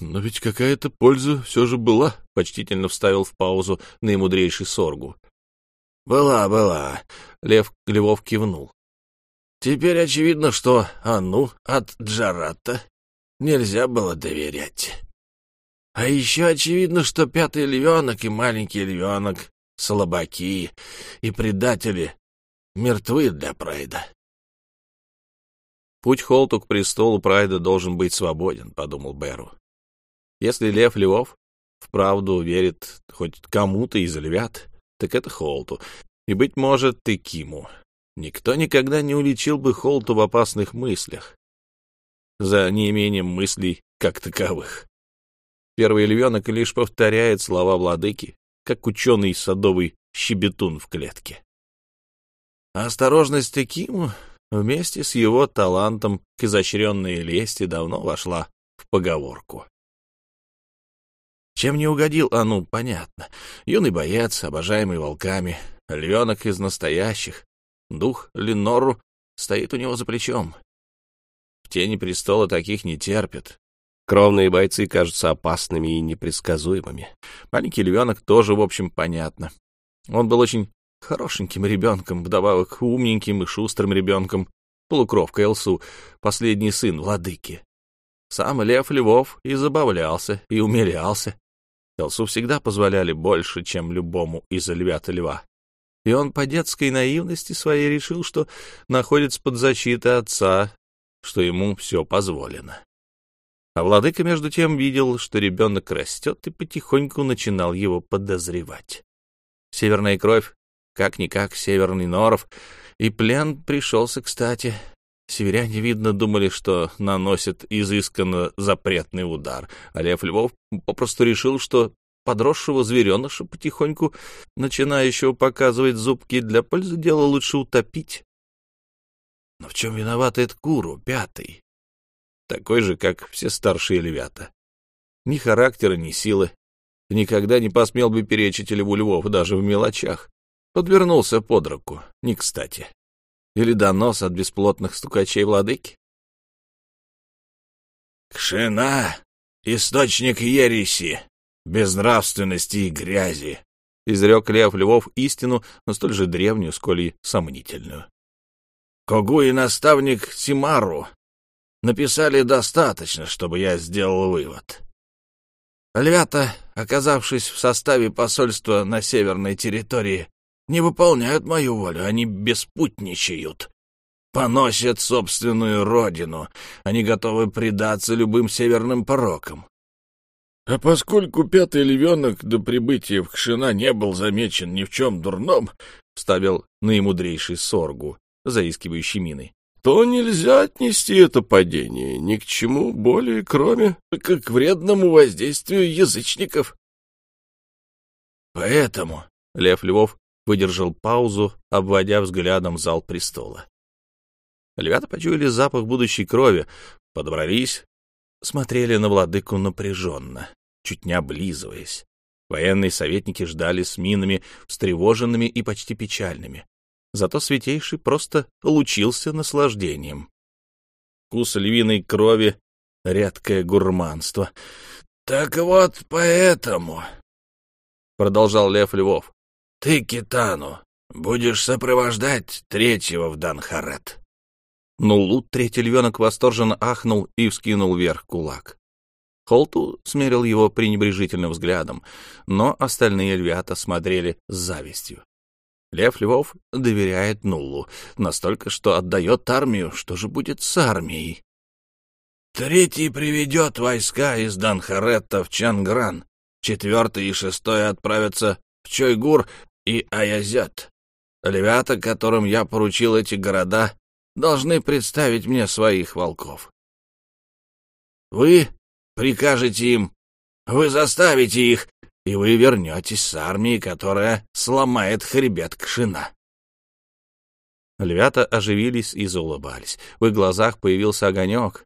но ведь какая-то польза все же была, — почтительно вставил в паузу наимудрейший Соргу. — Была, была, — Лев Львов кивнул. — Теперь очевидно, что Ану от Джарата нельзя было доверять. А еще очевидно, что пятый львенок и маленький львенок — слабаки и предатели мертвы для Прайда. «Путь Холту к престолу Прайда должен быть свободен», — подумал Беру. Если Лев Львов вправду верит хоть кому-то из львят, так это Холту, и, быть может, и Киму. Никто никогда не уличил бы Холту в опасных мыслях, за неимением мыслей как таковых. Первый львенок лишь повторяет слова владыки, как ученый садовый щебетун в клетке. осторожность Киму вместе с его талантом к изощренной лести давно вошла в поговорку. Чем не угодил Ану, понятно. Юный боец, обожаемый волками, львенок из настоящих. Дух Ленору стоит у него за плечом. В тени престола таких не терпят. Кровные бойцы кажутся опасными и непредсказуемыми. Маленький львенок тоже, в общем, понятно. Он был очень хорошеньким ребенком, вдобавок умненьким и шустрым ребенком, полукровка Элсу, последний сын владыки. Сам Лев Львов и забавлялся, и умилялся. Элсу всегда позволяли больше, чем любому из львят льва. И он по детской наивности своей решил, что находится под защитой отца, что ему все позволено. А владыка, между тем, видел, что ребенок растет и потихоньку начинал его подозревать. Северная кровь, как-никак северный норов, и плен пришелся кстати. Северяне, видно, думали, что наносят изысканно запретный удар, а Лев Львов попросту решил, что подросшего звереныша, потихоньку начинающего показывать зубки, для пользы дела лучше утопить. Но в чем виноват этот Куру, пятый? Такой же, как все старшие львята. Ни характера, ни силы. Никогда не посмел бы перечить льву львов, даже в мелочах. Подвернулся под руку, не кстати. Или донос от бесплотных стукачей владыки? «Кшина — источник ереси, безнравственности и грязи», — изрек Лев Львов истину, но столь же древнюю, сколь и сомнительную. «Когу и наставник Симару написали достаточно, чтобы я сделал вывод. Львята, оказавшись в составе посольства на северной территории, не выполняют мою волю, они беспутничают, поносят собственную родину, они готовы предаться любым северным порокам. А поскольку пятый львенок до прибытия в Кшина не был замечен ни в чем дурном, — вставил наимудрейший Соргу, заискивающий миной, — то нельзя отнести это падение ни к чему более, кроме как к вредному воздействию язычников. Поэтому Лев Львов выдержал паузу, обводя взглядом зал престола. Львята почуяли запах будущей крови, подобрались, смотрели на владыку напряженно, чуть не облизываясь. Военные советники ждали с минами, встревоженными и почти печальными. Зато Святейший просто лучился наслаждением. Вкус львиной крови — редкое гурманство. — Так вот поэтому, — продолжал Лев Львов, ты, Китану, будешь сопровождать третьего в Данхарет. Нулу третий львенок восторженно ахнул и вскинул вверх кулак. Холту смерил его пренебрежительным взглядом, но остальные львята смотрели с завистью. Лев Львов доверяет Нулу настолько, что отдает армию. Что же будет с армией? Третий приведет войска из Данхаретта в Чангран. Четвертый и шестой отправятся Чойгур и Аязет. Львята, которым я поручил эти города, должны представить мне своих волков. Вы прикажете им, вы заставите их, и вы вернетесь с армией, которая сломает хребет Кшина. Львята оживились и заулыбались. В их глазах появился огонек,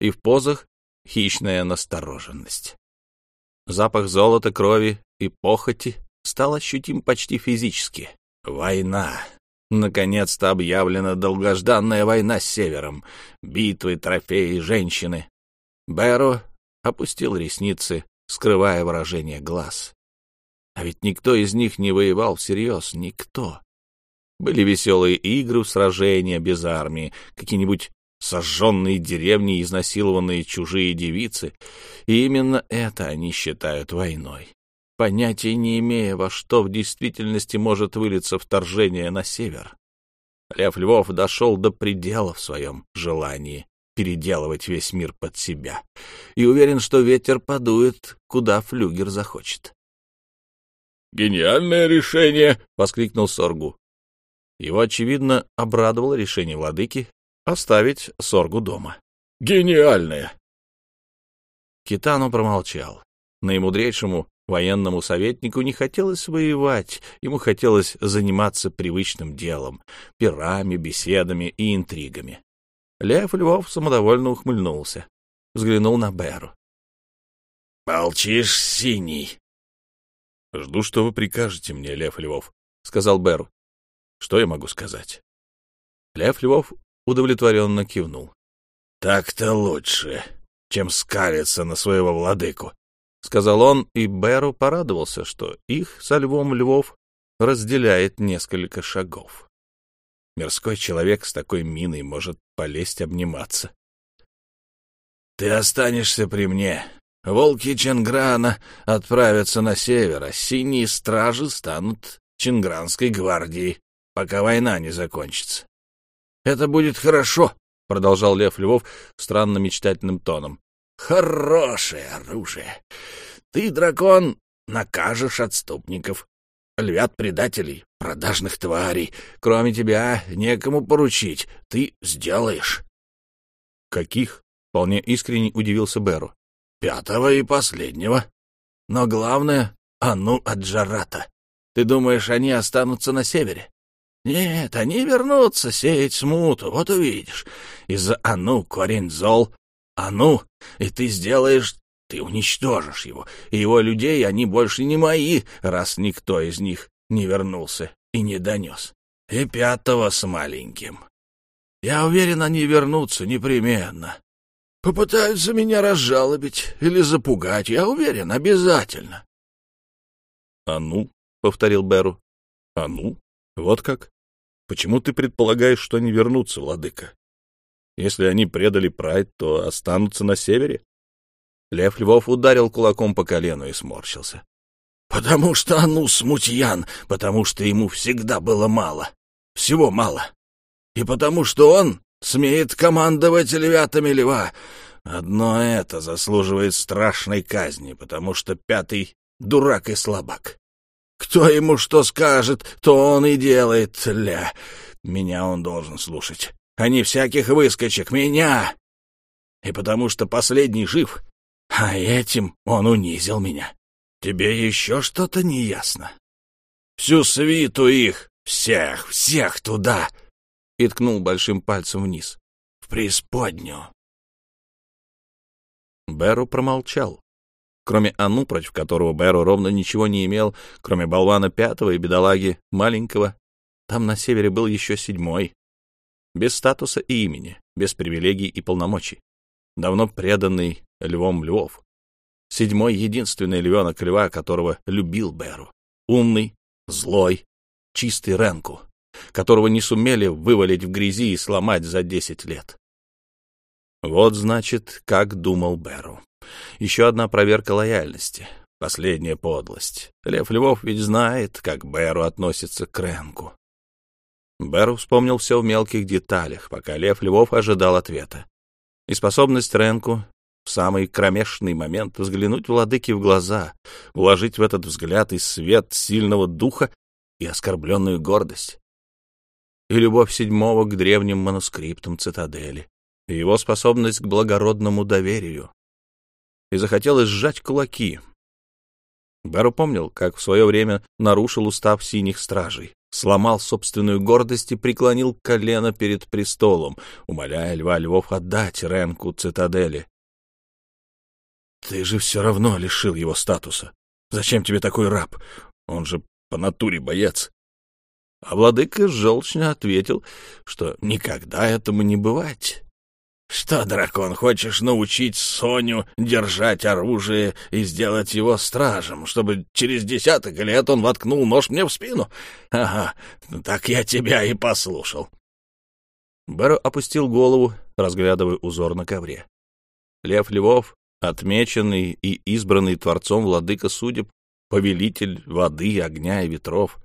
и в позах — хищная настороженность. Запах золота, крови и похоти стал ощутим почти физически. Война. Наконец-то объявлена долгожданная война с Севером. Битвы, трофеи, женщины. Бэро опустил ресницы, скрывая выражение глаз. А ведь никто из них не воевал всерьез, никто. Были веселые игры, сражения без армии, какие-нибудь сожженные деревни, изнасилованные чужие девицы. И именно это они считают войной понятия не имея, во что в действительности может вылиться вторжение на север. Лев Львов дошел до предела в своем желании переделывать весь мир под себя и уверен, что ветер подует, куда флюгер захочет. «Гениальное решение!» — воскликнул Соргу. Его, очевидно, обрадовало решение владыки оставить Соргу дома. «Гениальное!» Китану промолчал. Наимудрейшему Военному советнику не хотелось воевать, ему хотелось заниматься привычным делом — пирами, беседами и интригами. Лев Львов самодовольно ухмыльнулся, взглянул на Беру. — Молчишь, синий. — Жду, что вы прикажете мне, Лев Львов, — сказал Беру. — Что я могу сказать? Лев Львов удовлетворенно кивнул. — Так-то лучше, чем скалиться на своего владыку. — сказал он, и Беру порадовался, что их со львом львов разделяет несколько шагов. Мирской человек с такой миной может полезть обниматься. — Ты останешься при мне. Волки Ченграна отправятся на север, а синие стражи станут Чингранской гвардией, пока война не закончится. — Это будет хорошо, — продолжал Лев Львов странно мечтательным тоном. Хорошее оружие. Ты, дракон, накажешь отступников, львят-предателей, продажных тварей. Кроме тебя некому поручить. Ты сделаешь. Каких? Вполне искренне удивился Беру. Пятого и последнего. Но главное, а ну от Джарата. Ты думаешь, они останутся на севере? Нет, они вернутся сеять смуту, вот увидишь. Из-за Ану корень зол. Ану, и ты сделаешь, ты уничтожишь его. И его людей, они больше не мои, раз никто из них не вернулся и не донес. И пятого с маленьким. Я уверен, они вернутся непременно. Попытаются меня разжалобить или запугать, я уверен, обязательно. — А ну, — повторил Беру. — А ну, вот как? Почему ты предполагаешь, что они вернутся, владыка? Если они предали Прайд, то останутся на севере? Лев Львов ударил кулаком по колену и сморщился. — Потому что Ану смутьян, потому что ему всегда было мало. Всего мало. И потому что он смеет командовать львятами льва. Одно это заслуживает страшной казни, потому что пятый — дурак и слабак. Кто ему что скажет, то он и делает, ля. Меня он должен слушать, а не всяких выскочек. Меня! И потому что последний жив, а этим он унизил меня. Тебе еще что-то не ясно? Всю свиту их, всех, всех туда!» И ткнул большим пальцем вниз. «В преисподнюю!» Беру промолчал. Кроме Ану, против которого Беру ровно ничего не имел, кроме болвана пятого и бедолаги маленького, там на севере был еще седьмой. Без статуса и имени, без привилегий и полномочий. Давно преданный львом львов. Седьмой — единственный львенок льва, которого любил Беру. Умный, злой, чистый Ренку, которого не сумели вывалить в грязи и сломать за десять лет. Вот, значит, как думал Беру. Еще одна проверка лояльности. Последняя подлость. Лев Львов ведь знает, как Беру относится к Ренку. Беру вспомнил все в мелких деталях, пока Лев Львов ожидал ответа. И способность Ренку в самый кромешный момент взглянуть владыке в глаза, вложить в этот взгляд и свет сильного духа и оскорбленную гордость. И любовь седьмого к древним манускриптам цитадели, и его способность к благородному доверию, и захотелось сжать кулаки. Бару помнил, как в свое время нарушил устав синих стражей, сломал собственную гордость и преклонил колено перед престолом, умоляя льва львов отдать Ренку цитадели. «Ты же все равно лишил его статуса. Зачем тебе такой раб? Он же по натуре боец». А владыка желчно ответил, что никогда этому не бывать. Что, дракон, хочешь научить Соню держать оружие и сделать его стражем, чтобы через десяток лет он воткнул нож мне в спину? Ага, так я тебя и послушал. Бэро опустил голову, разглядывая узор на ковре. Лев Львов, отмеченный и избранный Творцом владыка судеб, повелитель воды, огня и ветров,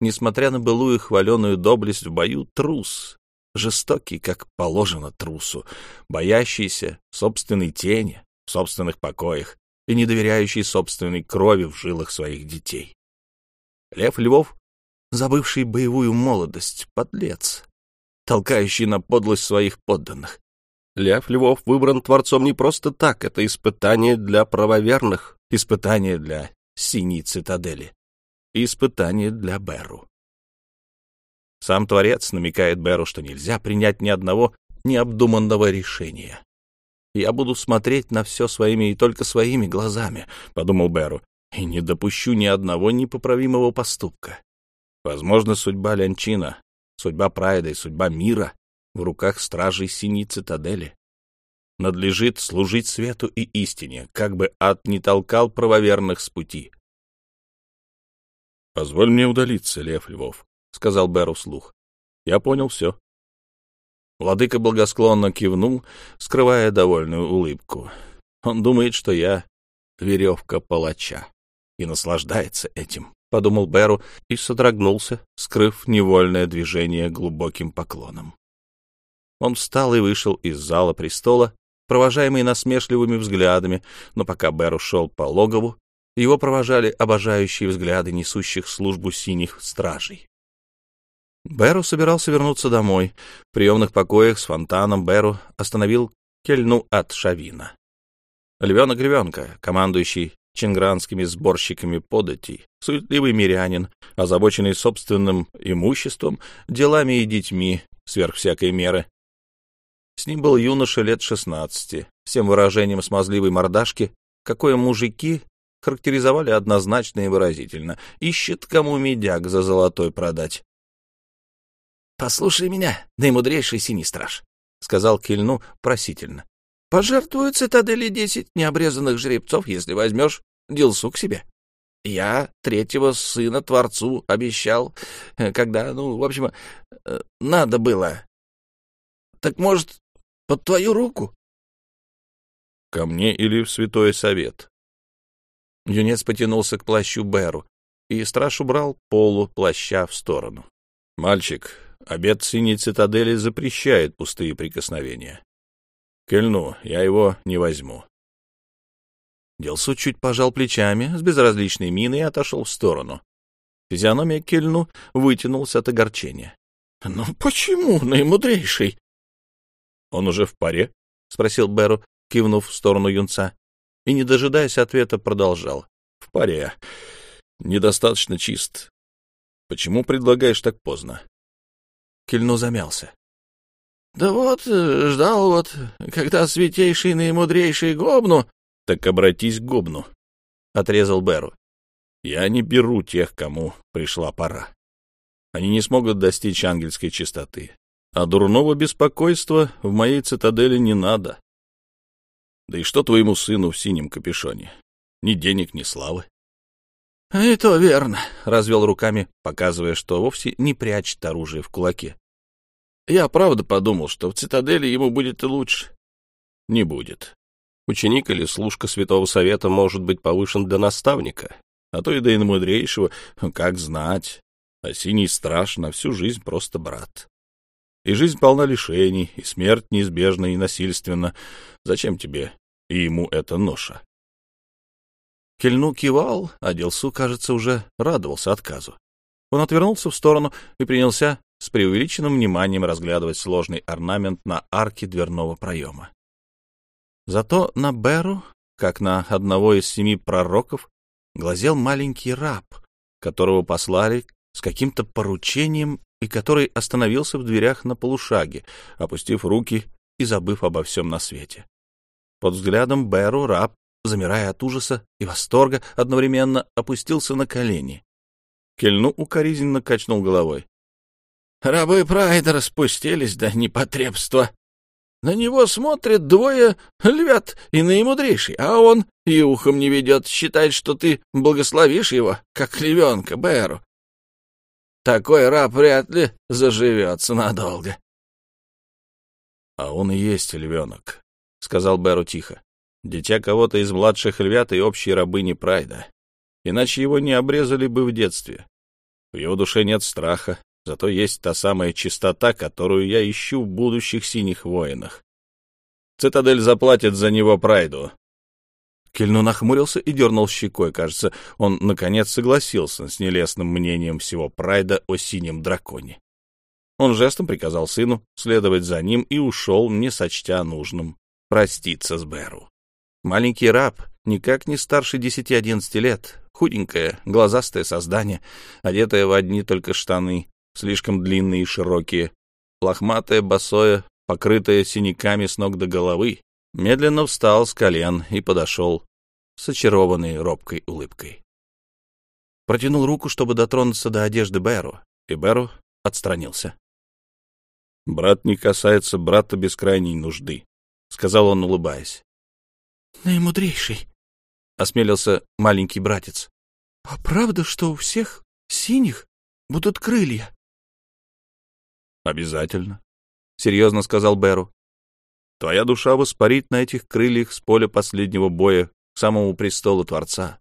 несмотря на былую хваленую доблесть в бою, трус, жестокий, как положено трусу, боящийся собственной тени в собственных покоях и не доверяющий собственной крови в жилах своих детей. Лев Львов, забывший боевую молодость, подлец, толкающий на подлость своих подданных. Лев Львов выбран Творцом не просто так, это испытание для правоверных, испытание для синей цитадели, испытание для Беру. Сам Творец намекает Беру, что нельзя принять ни одного необдуманного решения. «Я буду смотреть на все своими и только своими глазами», — подумал Беру, «и не допущу ни одного непоправимого поступка. Возможно, судьба Лянчина, судьба Прайда и судьба мира в руках стражей Синей Цитадели. Надлежит служить свету и истине, как бы ад не толкал правоверных с пути». «Позволь мне удалиться, Лев Львов», — сказал Беру вслух. — Я понял все. Владыка благосклонно кивнул, скрывая довольную улыбку. Он думает, что я веревка палача, и наслаждается этим, — подумал Беру и содрогнулся, скрыв невольное движение глубоким поклоном. Он встал и вышел из зала престола, провожаемый насмешливыми взглядами, но пока Беру шел по логову, его провожали обожающие взгляды несущих службу синих стражей. Беру собирался вернуться домой. В приемных покоях с фонтаном Беру остановил кельну от Шавина. Львенок-львенка, командующий чингранскими сборщиками податей, суетливый мирянин, озабоченный собственным имуществом, делами и детьми, сверх всякой меры. С ним был юноша лет шестнадцати, всем выражением смазливой мордашки, какое мужики характеризовали однозначно и выразительно. Ищет кому медяк за золотой продать. — Послушай меня, наимудрейший синий страж, — сказал Кильну просительно. — Пожертвую цитадели десять необрезанных жеребцов, если возьмешь Дилсу к себе. Я третьего сына Творцу обещал, э, когда, ну, в общем, э, надо было. Так, может, под твою руку? — Ко мне или в Святой Совет? Юнец потянулся к плащу Беру, и страж убрал полу плаща в сторону. — Мальчик, обед синей цитадели запрещает пустые прикосновения. Кельну, я его не возьму. Делсу чуть пожал плечами с безразличной миной и отошел в сторону. Физиономия Кельну вытянулся от огорчения. — Ну почему, наимудрейший? — Он уже в паре? — спросил Беру, кивнув в сторону юнца и, не дожидаясь ответа, продолжал. — В паре. Недостаточно чист. Почему предлагаешь так поздно? Кельну замялся. — Да вот, э, ждал вот, когда святейший наимудрейший гобну... — Так обратись к гобну, — отрезал Беру. — Я не беру тех, кому пришла пора. Они не смогут достичь ангельской чистоты. А дурного беспокойства в моей цитадели не надо. Да и что твоему сыну в синем капюшоне? Ни денег, ни славы. — И то верно, — развел руками, показывая, что вовсе не прячет оружие в кулаке. — Я правда подумал, что в цитадели ему будет и лучше. — Не будет. Ученик или служка Святого Совета может быть повышен до наставника, а то и до иномудрейшего, как знать. А синий страж на всю жизнь просто брат. И жизнь полна лишений, и смерть неизбежна и насильственна. Зачем тебе и ему эта ноша? Кельну кивал, а Делсу, кажется, уже радовался отказу. Он отвернулся в сторону и принялся с преувеличенным вниманием разглядывать сложный орнамент на арке дверного проема. Зато на Беру, как на одного из семи пророков, глазел маленький раб, которого послали с каким-то поручением и который остановился в дверях на полушаге, опустив руки и забыв обо всем на свете. Под взглядом Беру раб, замирая от ужаса и восторга, одновременно опустился на колени. Кельну укоризненно качнул головой. — Рабы Прайда распустились до непотребства. На него смотрят двое львят и наимудрейший, а он и ухом не ведет, считает, что ты благословишь его, как львенка Беру. Такой раб вряд ли заживется надолго. — А он и есть львенок, — сказал Беру тихо. — Дитя кого-то из младших львят и общей рабыни Прайда. Иначе его не обрезали бы в детстве. В его душе нет страха, зато есть та самая чистота, которую я ищу в будущих синих воинах. Цитадель заплатит за него Прайду, Кельну нахмурился и дернул щекой. Кажется, он, наконец, согласился с нелестным мнением всего Прайда о синем драконе. Он жестом приказал сыну следовать за ним и ушел, не сочтя нужным проститься с Беру. Маленький раб, никак не старше десяти-одиннадцати лет, худенькое, глазастое создание, одетое в одни только штаны, слишком длинные и широкие, лохматое, босое, покрытое синяками с ног до головы, медленно встал с колен и подошел с очарованной робкой улыбкой. Протянул руку, чтобы дотронуться до одежды Бэру, и Бэру отстранился. — Брат не касается брата без крайней нужды, — сказал он, улыбаясь. — Наимудрейший, — осмелился маленький братец. — А правда, что у всех синих будут крылья? — Обязательно, — серьезно сказал Бэру. Твоя душа воспарит на этих крыльях с поля последнего боя к самому престолу Творца.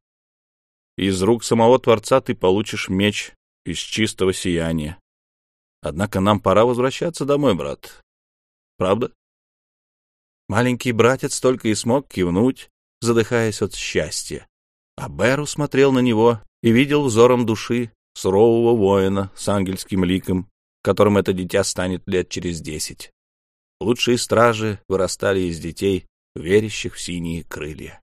Из рук самого Творца ты получишь меч из чистого сияния. Однако нам пора возвращаться домой, брат. Правда? Маленький братец только и смог кивнуть, задыхаясь от счастья. А Беру смотрел на него и видел взором души сурового воина с ангельским ликом, которым это дитя станет лет через десять. Лучшие стражи вырастали из детей, верящих в синие крылья.